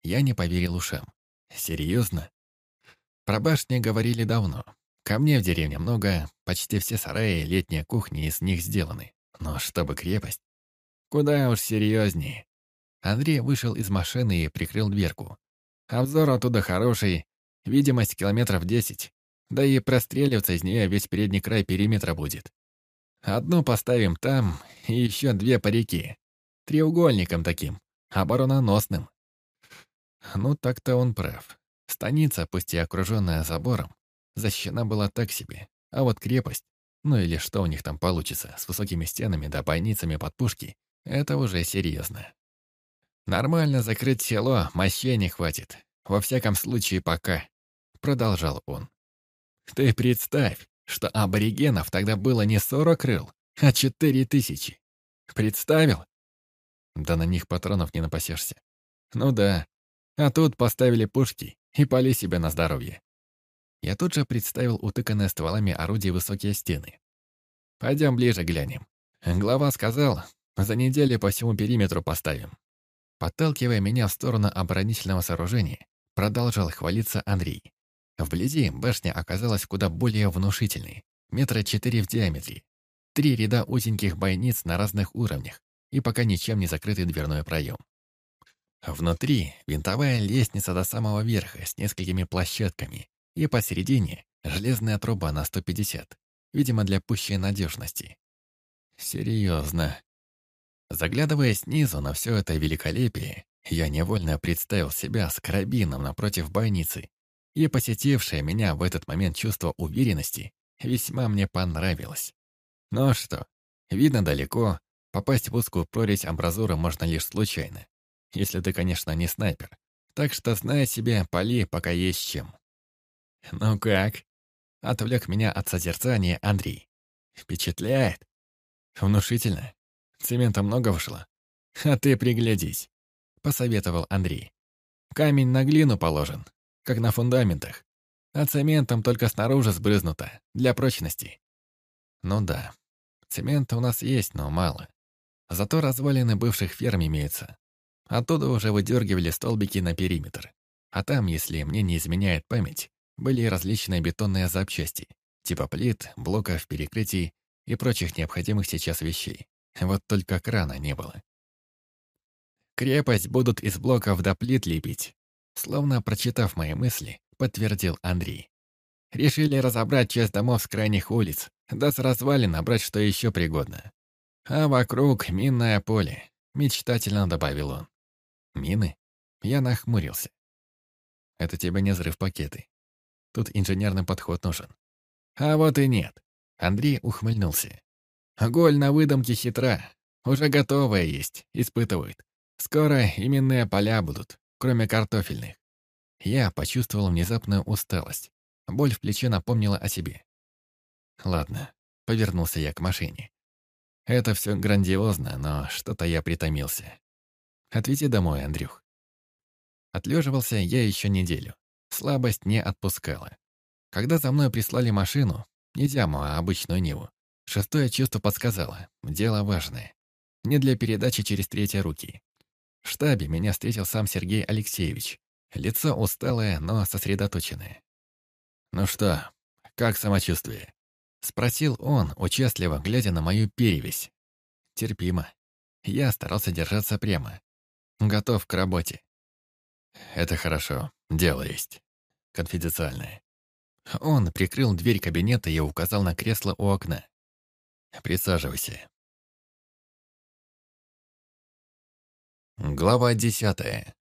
Я не поверил ушам. Серьезно? Про башни говорили давно. Камней в деревне много, почти все сараи летние кухни из них сделаны. Но чтобы крепость? Куда уж серьезнее. Андрей вышел из машины и прикрыл дверку. Обзор оттуда хороший, видимость километров десять. Да и простреливаться из нее весь передний край периметра будет. Одну поставим там, и еще две по реке. Треугольником таким, оборононосным. Ну, так-то он прав. Станица, пусть и окруженная забором, защищена была так себе. А вот крепость, ну или что у них там получится, с высокими стенами да бойницами под пушки, это уже серьезно. Нормально закрыть село мощей не хватит. Во всяком случае, пока. Продолжал он. Ты представь, что аборигенов тогда было не сорок крыл, а четыре тысячи. Представил? Да на них патронов не напасешься. Ну да. А тут поставили пушки и пали себе на здоровье. Я тут же представил утыканные стволами орудий высокие стены. Пойдем ближе глянем. Глава сказал, за неделю по всему периметру поставим. Подталкивая меня в сторону оборонительного сооружения, продолжал хвалиться Андрей. Вблизи башня оказалась куда более внушительной, метра четыре в диаметре. Три ряда узеньких бойниц на разных уровнях и пока ничем не закрытый дверной проем. Внутри винтовая лестница до самого верха с несколькими площадками, и посередине железная труба на 150, видимо, для пущей надежности. Серьезно. Заглядывая снизу на все это великолепие, я невольно представил себя с карабином напротив бойницы и посетившее меня в этот момент чувство уверенности весьма мне понравилось. Ну что, видно далеко, попасть в узкую прорезь амбразуры можно лишь случайно. Если ты, конечно, не снайпер. Так что знай себе, пали, пока есть чем. Ну как? Отвлек меня от созерцания Андрей. Впечатляет. Внушительно. Цемента много вышло. А ты приглядись, посоветовал Андрей. Камень на глину положен, как на фундаментах. А цементом только снаружи сбрызнуто, для прочности. Ну да, цемента у нас есть, но мало. Зато развалины бывших ферм имеются. Оттуда уже выдергивали столбики на периметр. А там, если мне не изменяет память, были различные бетонные запчасти, типа плит, блоков, перекрытий и прочих необходимых сейчас вещей. Вот только крана не было. Крепость будут из блоков до плит лепить, Словно прочитав мои мысли, подтвердил Андрей. Решили разобрать часть домов с крайних улиц, да с развалин набрать что еще пригодно. А вокруг минное поле, мечтательно добавил он. Мины? Я нахмурился. Это тебе не взрыв пакеты. Тут инженерный подход нужен. А вот и нет. Андрей ухмыльнулся. Голь на выдумке хитра. Уже готовая есть, испытывают. Скоро именные поля будут, кроме картофельных. Я почувствовал внезапную усталость. Боль в плече напомнила о себе. Ладно, повернулся я к машине. Это все грандиозно, но что-то я притомился. Отведи домой, Андрюх. Отлеживался я еще неделю. Слабость не отпускала. Когда за мной прислали машину, не зяму, а обычную Ниву, шестое чувство подсказало, дело важное. Не для передачи через третьи руки. В штабе меня встретил сам Сергей Алексеевич. Лицо усталое, но сосредоточенное. «Ну что, как самочувствие?» Спросил он, участливо глядя на мою перевесь. Терпимо. Я старался держаться прямо. Готов к работе. Это хорошо. Дело есть. Конфиденциальное. Он прикрыл дверь кабинета и указал на кресло у окна. Присаживайся. Глава десятая.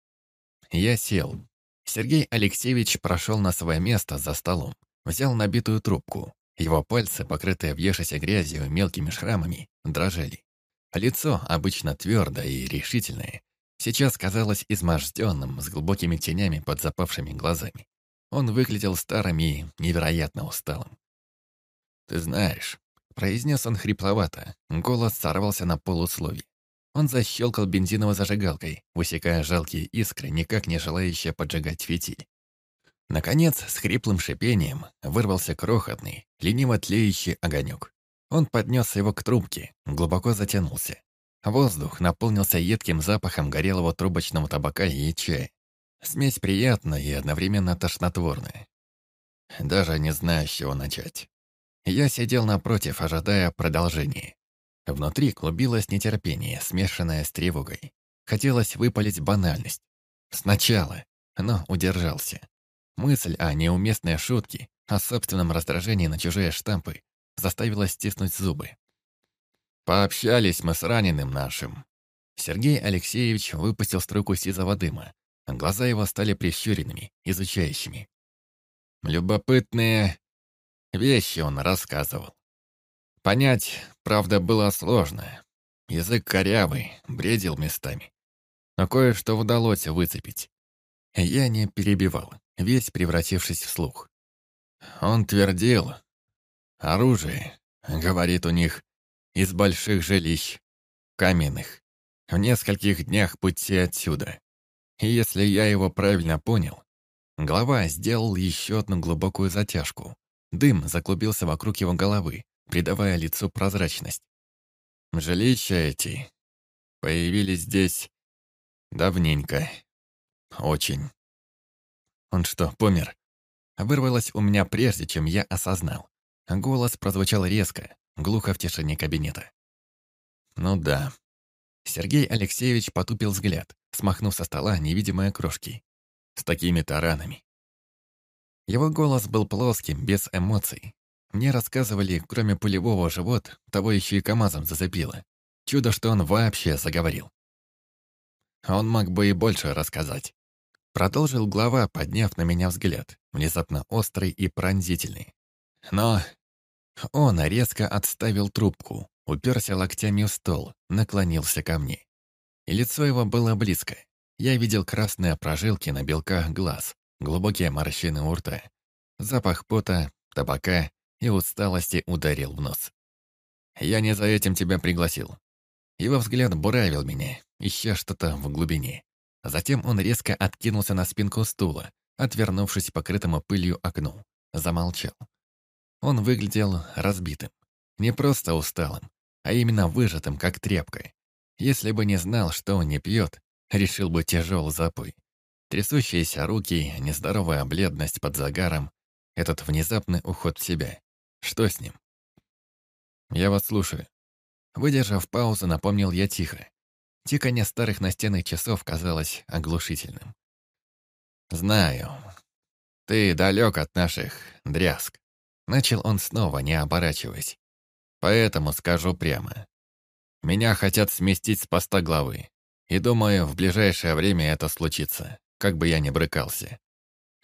Я сел. Сергей Алексеевич прошел на свое место за столом, взял набитую трубку. Его пальцы, покрытые въевшейся грязью мелкими шрамами, дрожали. Лицо, обычно твердое и решительное, сейчас казалось изможденным, с глубокими тенями под запавшими глазами. Он выглядел старым и невероятно усталым. «Ты знаешь», — произнес он хрипловато, голос сорвался на полусловие. Он защелкал бензиновой зажигалкой, высекая жалкие искры, никак не желающие поджигать фитиль. Наконец, с хриплым шипением вырвался крохотный, лениво тлеющий огонек. Он поднес его к трубке, глубоко затянулся. Воздух наполнился едким запахом горелого трубочного табака и чая. Смесь приятная и одновременно тошнотворная. Даже не знаю, с чего начать. Я сидел напротив, ожидая продолжения. Внутри клубилось нетерпение, смешанное с тревогой. Хотелось выпалить банальность. Сначала, но удержался. Мысль о неуместной шутке, о собственном раздражении на чужие штампы заставила стиснуть зубы. Пообщались мы с раненым нашим. Сергей Алексеевич выпустил струйку сизого дыма. Глаза его стали прищуренными, изучающими. Любопытные вещи он рассказывал. Понять, правда, было сложно. Язык корявый, бредил местами. Но кое-что удалось выцепить. Я не перебивал, весь превратившись в слух. Он твердил. Оружие, говорит у них, из больших жилищ, каменных, в нескольких днях пути отсюда. И если я его правильно понял, глава сделал еще одну глубокую затяжку. Дым заклубился вокруг его головы, придавая лицу прозрачность. Жилища эти появились здесь давненько. Очень. Он что, помер? Вырвалось у меня прежде, чем я осознал. Голос прозвучал резко, глухо в тишине кабинета. Ну да. Сергей Алексеевич потупил взгляд, смахнув со стола невидимые крошки. С такими таранами. Его голос был плоским, без эмоций, мне рассказывали, кроме пулевого живот, того еще и КамАЗом зацепило. Чудо, что он вообще заговорил. Он мог бы и больше рассказать. Продолжил глава, подняв на меня взгляд, внезапно острый и пронзительный. Но он резко отставил трубку, уперся локтями в стол, наклонился ко мне. И лицо его было близко. Я видел красные прожилки на белках глаз, глубокие морщины у рта, запах пота, табака и усталости ударил в нос. «Я не за этим тебя пригласил». Его взгляд буравил меня, ища что-то в глубине. Затем он резко откинулся на спинку стула, отвернувшись покрытому пылью окну. Замолчал. Он выглядел разбитым. Не просто усталым, а именно выжатым, как тряпка. Если бы не знал, что он не пьет, решил бы тяжел запой. Трясущиеся руки, нездоровая бледность под загаром, этот внезапный уход в себя. Что с ним? Я вас слушаю. Выдержав паузу, напомнил я тихо. Тиканье старых настенных часов казалось оглушительным. Знаю. Ты далек от наших дрязг. Начал он снова, не оборачиваясь. Поэтому скажу прямо. Меня хотят сместить с поста главы. И думаю, в ближайшее время это случится, как бы я ни брыкался.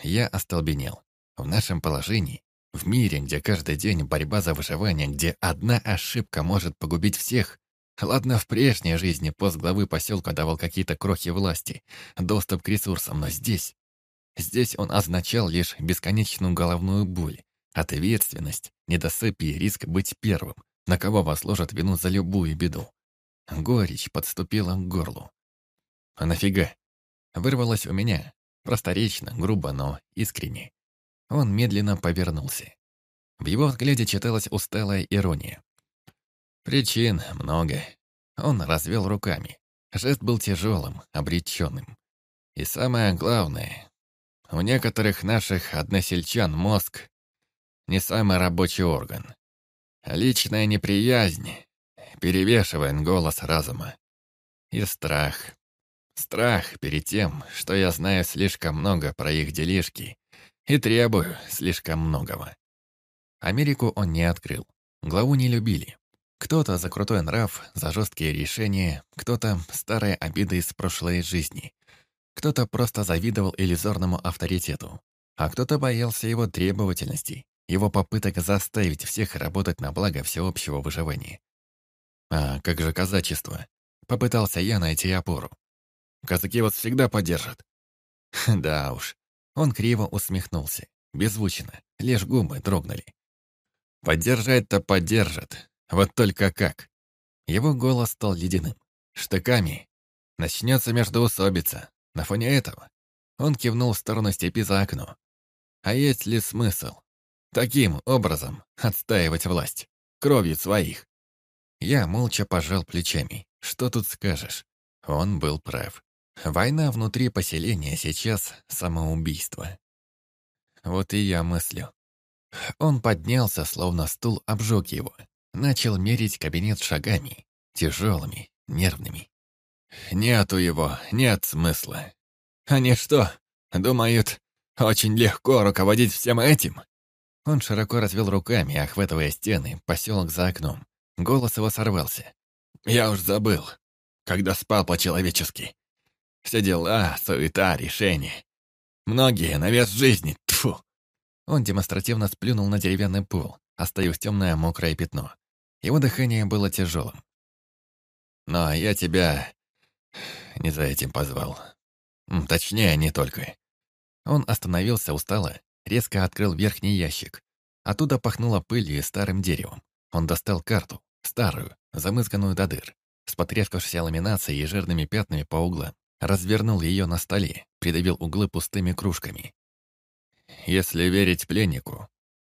Я остолбенел. В нашем положении, в мире, где каждый день борьба за выживание, где одна ошибка может погубить всех, Ладно, в прежней жизни пост главы поселка давал какие-то крохи власти, доступ к ресурсам, но здесь... Здесь он означал лишь бесконечную головную боль, ответственность, недосып и риск быть первым, на кого возложат вину за любую беду. Горечь подступила к горлу. А нафига? Вырвалось у меня. Просторечно, грубо, но искренне. Он медленно повернулся. В его взгляде читалась усталая ирония. Причин много. Он развел руками. Жест был тяжелым, обреченным. И самое главное, у некоторых наших односельчан мозг не самый рабочий орган. Личная неприязнь перевешивает голос разума. И страх. Страх перед тем, что я знаю слишком много про их делишки и требую слишком многого. Америку он не открыл. Главу не любили. Кто-то за крутой нрав, за жесткие решения, кто-то старые обиды из прошлой жизни. Кто-то просто завидовал иллюзорному авторитету, а кто-то боялся его требовательности, его попыток заставить всех работать на благо всеобщего выживания. А как же казачество? Попытался я найти опору. Казаки вас всегда поддержат. [LAUGHS] Да уж. Он криво усмехнулся, беззвучно, лишь губы дрогнули. Поддержать-то поддержат, вот только как? Его голос стал ледяным. Штыками. Начнется междоусобица. На фоне этого он кивнул в сторону степи за окно. А есть ли смысл? Таким образом отстаивать власть. Кровью своих. Я молча пожал плечами. Что тут скажешь? Он был прав. Война внутри поселения сейчас самоубийство. Вот и я мыслю. Он поднялся, словно стул обжег его. Начал мерить кабинет шагами, тяжелыми, нервными. Нету его, нет смысла. Они что, думают, очень легко руководить всем этим? Он широко развел руками, охватывая стены, поселок за окном. Голос его сорвался. Я уж забыл, когда спал по-человечески. Все дела, суета, решения. Многие на вес жизни, тфу. Он демонстративно сплюнул на деревянный пол, оставив темное мокрое пятно. Его дыхание было тяжелым. «Но я тебя не за этим позвал. Точнее, не только». Он остановился устало, резко открыл верхний ящик. Оттуда пахнуло пылью и старым деревом. Он достал карту, старую, замызганную до дыр, с потрескавшейся ламинацией и жирными пятнами по углам. Развернул ее на столе, придавил углы пустыми кружками. Если верить пленнику,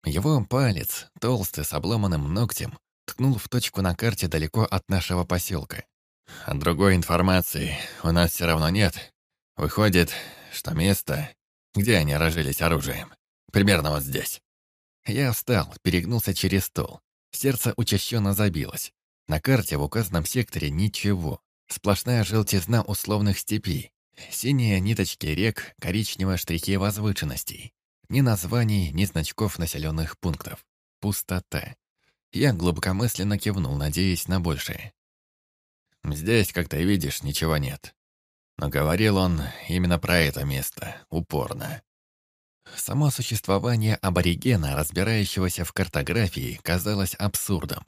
его палец, толстый, с обломанным ногтем, ткнул в точку на карте далеко от нашего поселка. Другой информации у нас все равно нет. Выходит, что место, где они разжились оружием, примерно вот здесь. Я встал, перегнулся через стол. Сердце учащенно забилось. На карте в указанном секторе ничего. Сплошная желтизна условных степей. Синие ниточки рек, коричневые штрихи возвышенностей. Ни названий, ни значков населенных пунктов. Пустота. Я глубокомысленно кивнул, надеясь на большее. «Здесь, как ты видишь, ничего нет». Но говорил он именно про это место, упорно. Само существование аборигена, разбирающегося в картографии, казалось абсурдом.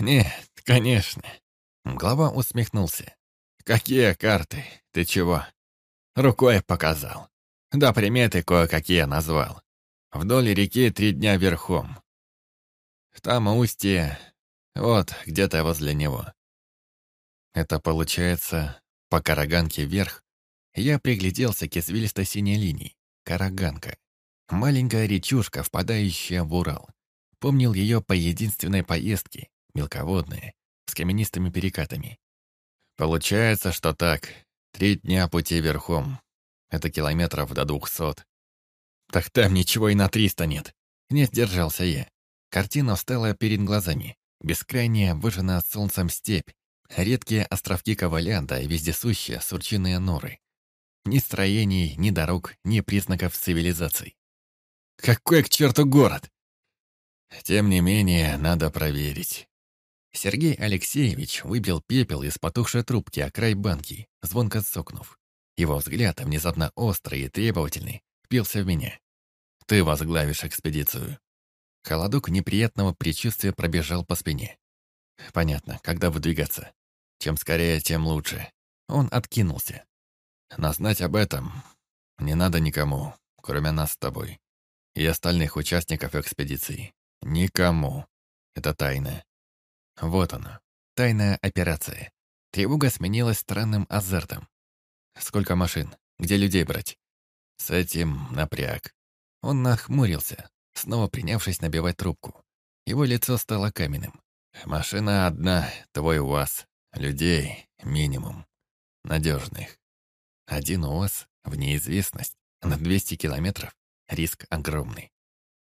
«Нет, конечно». Глава усмехнулся. «Какие карты? Ты чего?» Рукой показал. Да приметы кое-какие назвал. Вдоль реки три дня верхом. Там устье, вот где-то возле него. Это получается по Караганке вверх. Я пригляделся к извилистой синей линии. Караганка. Маленькая речушка, впадающая в Урал. Помнил ее по единственной поездке, мелководная, с каменистыми перекатами. Получается, что так. Три дня пути верхом. Это километров до двухсот. Так там ничего и на триста нет. Не сдержался я. Картина встала перед глазами. Бескрайняя, выжженная солнцем степь. Редкие островки ковалянта и вездесущие сурчиные норы. Ни строений, ни дорог, ни признаков цивилизации. Какой к черту город? Тем не менее, надо проверить. Сергей Алексеевич выбил пепел из потухшей трубки о край банки, звонко цокнув. Его взгляд, внезапно острый и требовательный, впился в меня. «Ты возглавишь экспедицию». Холодок неприятного предчувствия пробежал по спине. «Понятно, когда выдвигаться. Чем скорее, тем лучше». Он откинулся. «Но знать об этом не надо никому, кроме нас с тобой и остальных участников экспедиции. Никому. Это тайна. Вот она. Тайная операция. Тревога сменилась странным азартом. Сколько машин? Где людей брать? С этим напряг. Он нахмурился, снова принявшись набивать трубку. Его лицо стало каменным. Машина одна, твой УАЗ. Людей минимум. Надежных. Один УАЗ в неизвестность. На 200 километров. Риск огромный.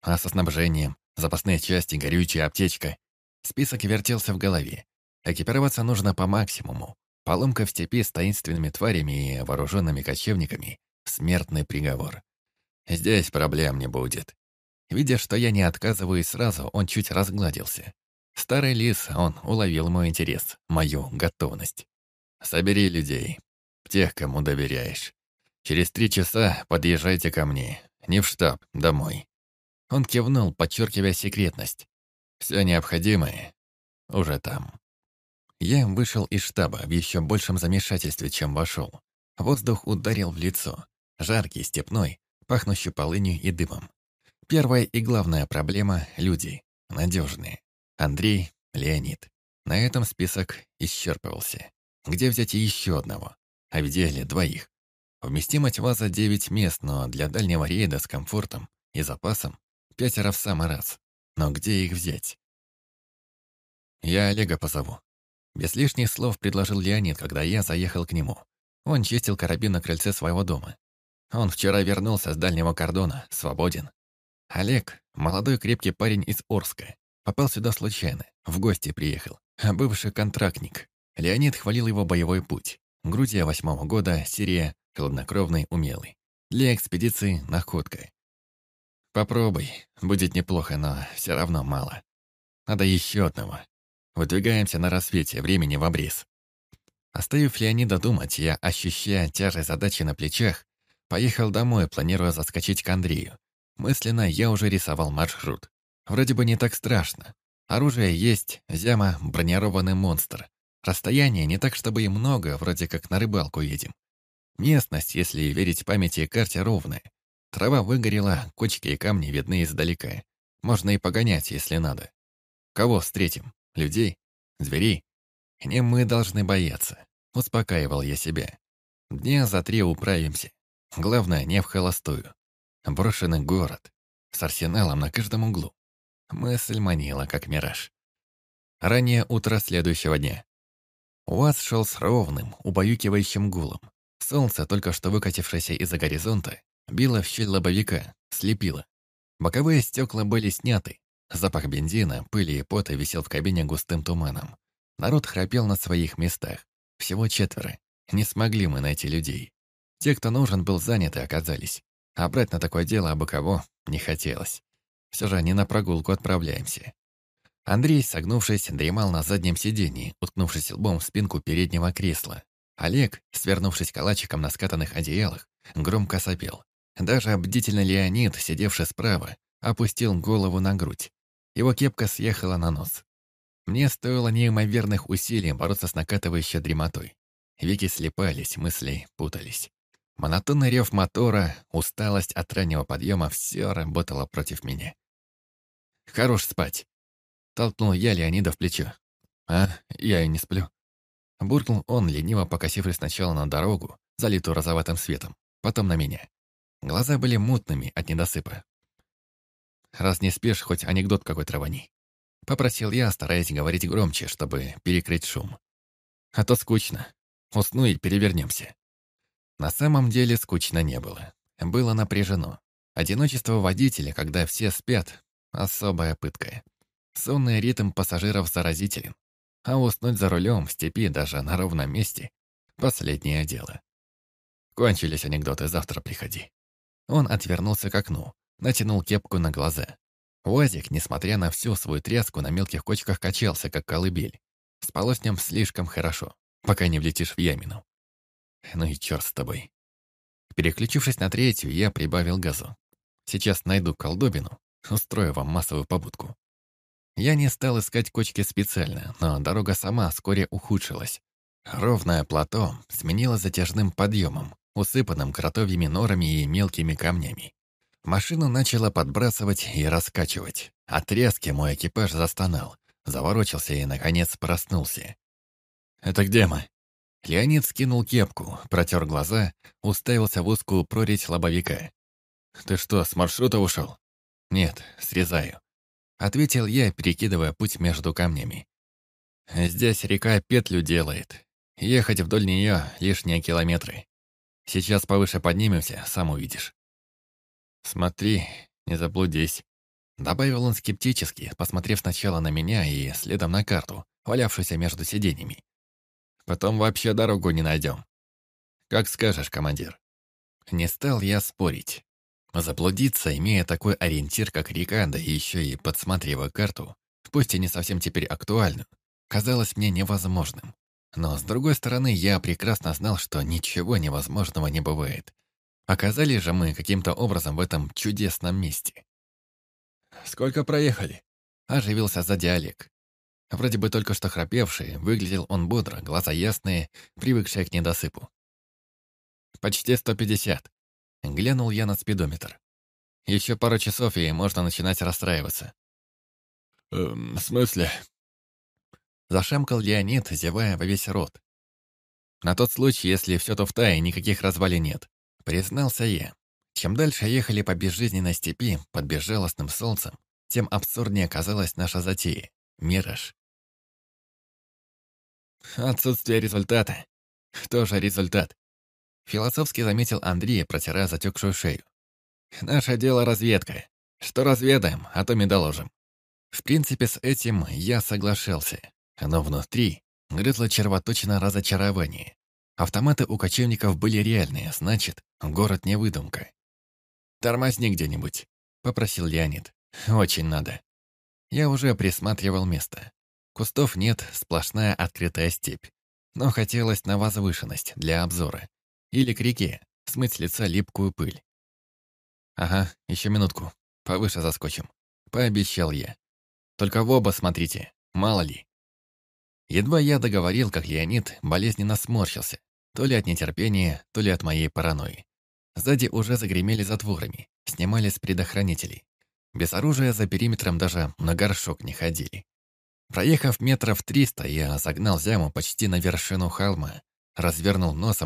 А со снабжением, запасные части, горючая аптечка. Список вертелся в голове. Экипироваться нужно по максимуму. Поломка в степи с таинственными тварями и вооруженными кочевниками — смертный приговор. Здесь проблем не будет. Видя, что я не отказываюсь сразу, он чуть разгладился. Старый лис, он уловил мой интерес, мою готовность. «Собери людей, тех, кому доверяешь. Через три часа подъезжайте ко мне, не в штаб, домой». Он кивнул, подчеркивая секретность. «Все необходимое уже там». Я вышел из штаба в еще большем замешательстве, чем вошел. Воздух ударил в лицо. Жаркий, степной, пахнущий полынью и дымом. Первая и главная проблема — люди. Надежные. Андрей, Леонид. На этом список исчерпывался. Где взять еще одного? А в идеале двоих. Вместимость ВАЗа 9 мест, но для дальнего рейда с комфортом и запасом пятеро в самый раз. Но где их взять? Я Олега позову. Без лишних слов предложил Леонид, когда я заехал к нему. Он чистил карабин на крыльце своего дома. Он вчера вернулся с дальнего кордона, свободен. Олег, молодой крепкий парень из Орска, попал сюда случайно, в гости приехал. Бывший контрактник. Леонид хвалил его боевой путь. Грузия восьмого года, Сирия, хладнокровный, умелый. Для экспедиции находка. Попробуй, будет неплохо, но все равно мало. Надо еще одного. Выдвигаемся на рассвете, времени в обрез. Оставив Леонида думать, я, ощущая тяжесть задачи на плечах, поехал домой, планируя заскочить к Андрею. Мысленно я уже рисовал маршрут. Вроде бы не так страшно. Оружие есть, Зяма — бронированный монстр. Расстояние не так, чтобы и много, вроде как на рыбалку едем. Местность, если верить памяти и карте, ровная. Трава выгорела, кочки и камни видны издалека. Можно и погонять, если надо. Кого встретим? людей, зверей. Не мы должны бояться. Успокаивал я себя. Дня за три управимся. Главное, не в холостую. Брошенный город. С арсеналом на каждом углу. Мысль манила, как мираж. Раннее утро следующего дня. УАЗ шел с ровным, убаюкивающим гулом. Солнце, только что выкатившееся из-за горизонта, било в щель лобовика, слепило. Боковые стекла были сняты, Запах бензина, пыли и пота висел в кабине густым туманом. Народ храпел на своих местах. Всего четверо. Не смогли мы найти людей. Те, кто нужен был, заняты оказались. А брать на такое дело абы кого не хотелось. Все же не на прогулку отправляемся. Андрей, согнувшись, дремал на заднем сиденье, уткнувшись лбом в спинку переднего кресла. Олег, свернувшись калачиком на скатанных одеялах, громко сопел. Даже бдительный Леонид, сидевший справа, опустил голову на грудь. Его кепка съехала на нос. Мне стоило неимоверных усилий бороться с накатывающей дремотой. Веки слепались, мысли путались. Монотонный рев мотора, усталость от раннего подъема — все работало против меня. «Хорош спать!» — толкнул я Леонида в плечо. «А, я и не сплю». Буркнул он, лениво покосившись сначала на дорогу, залитую розоватым светом, потом на меня. Глаза были мутными от недосыпа. Раз не спишь, хоть анекдот какой травани. Попросил я, стараясь говорить громче, чтобы перекрыть шум. А то скучно. Усну и перевернемся. На самом деле скучно не было. Было напряжено. Одиночество водителя, когда все спят, особая пытка. Сонный ритм пассажиров заразителен. А уснуть за рулем в степи даже на ровном месте — последнее дело. Кончились анекдоты, завтра приходи. Он отвернулся к окну, натянул кепку на глаза. Уазик, несмотря на всю свою тряску, на мелких кочках качался, как колыбель. Спалось с ним слишком хорошо, пока не влетишь в ямину. Ну и черт с тобой. Переключившись на третью, я прибавил газу. Сейчас найду колдобину, устрою вам массовую побудку. Я не стал искать кочки специально, но дорога сама вскоре ухудшилась. Ровное плато сменилось затяжным подъемом, усыпанным кротовьими норами и мелкими камнями. Машину начало подбрасывать и раскачивать. От тряски мой экипаж застонал, заворочился и, наконец, проснулся. «Это где мы?» Леонид скинул кепку, протер глаза, уставился в узкую прорезь лобовика. «Ты что, с маршрута ушел?» «Нет, срезаю», — ответил я, перекидывая путь между камнями. «Здесь река петлю делает. Ехать вдоль нее лишние километры. Сейчас повыше поднимемся, сам увидишь». «Смотри, не заблудись», — добавил он скептически, посмотрев сначала на меня и следом на карту, валявшуюся между сиденьями. «Потом вообще дорогу не найдем». «Как скажешь, командир». Не стал я спорить. Заблудиться, имея такой ориентир, как река, да еще и подсматривая карту, пусть и не совсем теперь актуальную, казалось мне невозможным. Но, с другой стороны, я прекрасно знал, что ничего невозможного не бывает. Оказались же мы каким-то образом в этом чудесном месте. «Сколько проехали?» — оживился сзади Олег. Вроде бы только что храпевший, выглядел он бодро, глаза ясные, привыкшие к недосыпу. «Почти сто пятьдесят». Глянул я на спидометр. Еще пару часов, и можно начинать расстраиваться. «Эм, в смысле?» Зашемкал Леонид, зевая во весь рот. На тот случай, если все то в тае, никаких развалин нет. Признался я. Чем дальше ехали по безжизненной степи, под безжалостным солнцем, тем абсурднее казалась наша затея. Мираж. Отсутствие результата. Что же результат? Философски заметил Андрей, протирая затекшую шею. Наше дело разведка. Что разведаем, а то и доложим. В принципе, с этим я соглашался. Но внутри грызло червоточина разочарование. Автоматы у кочевников были реальные, значит, город не выдумка. «Тормозни где-нибудь», — попросил Леонид. «Очень надо». Я уже присматривал место. Кустов нет, сплошная открытая степь. Но хотелось на возвышенность для обзора. Или к реке, смыть с лица липкую пыль. «Ага, еще минутку. Повыше заскочим», — пообещал я. «Только в оба смотрите, мало ли». Едва я договорил, как Леонид болезненно сморщился, то ли от нетерпения, то ли от моей паранойи. Сзади уже загремели затворами, снимали с предохранителей. Без оружия за периметром даже на горшок не ходили. Проехав метров триста, я загнал зяму почти на вершину холма, развернул носом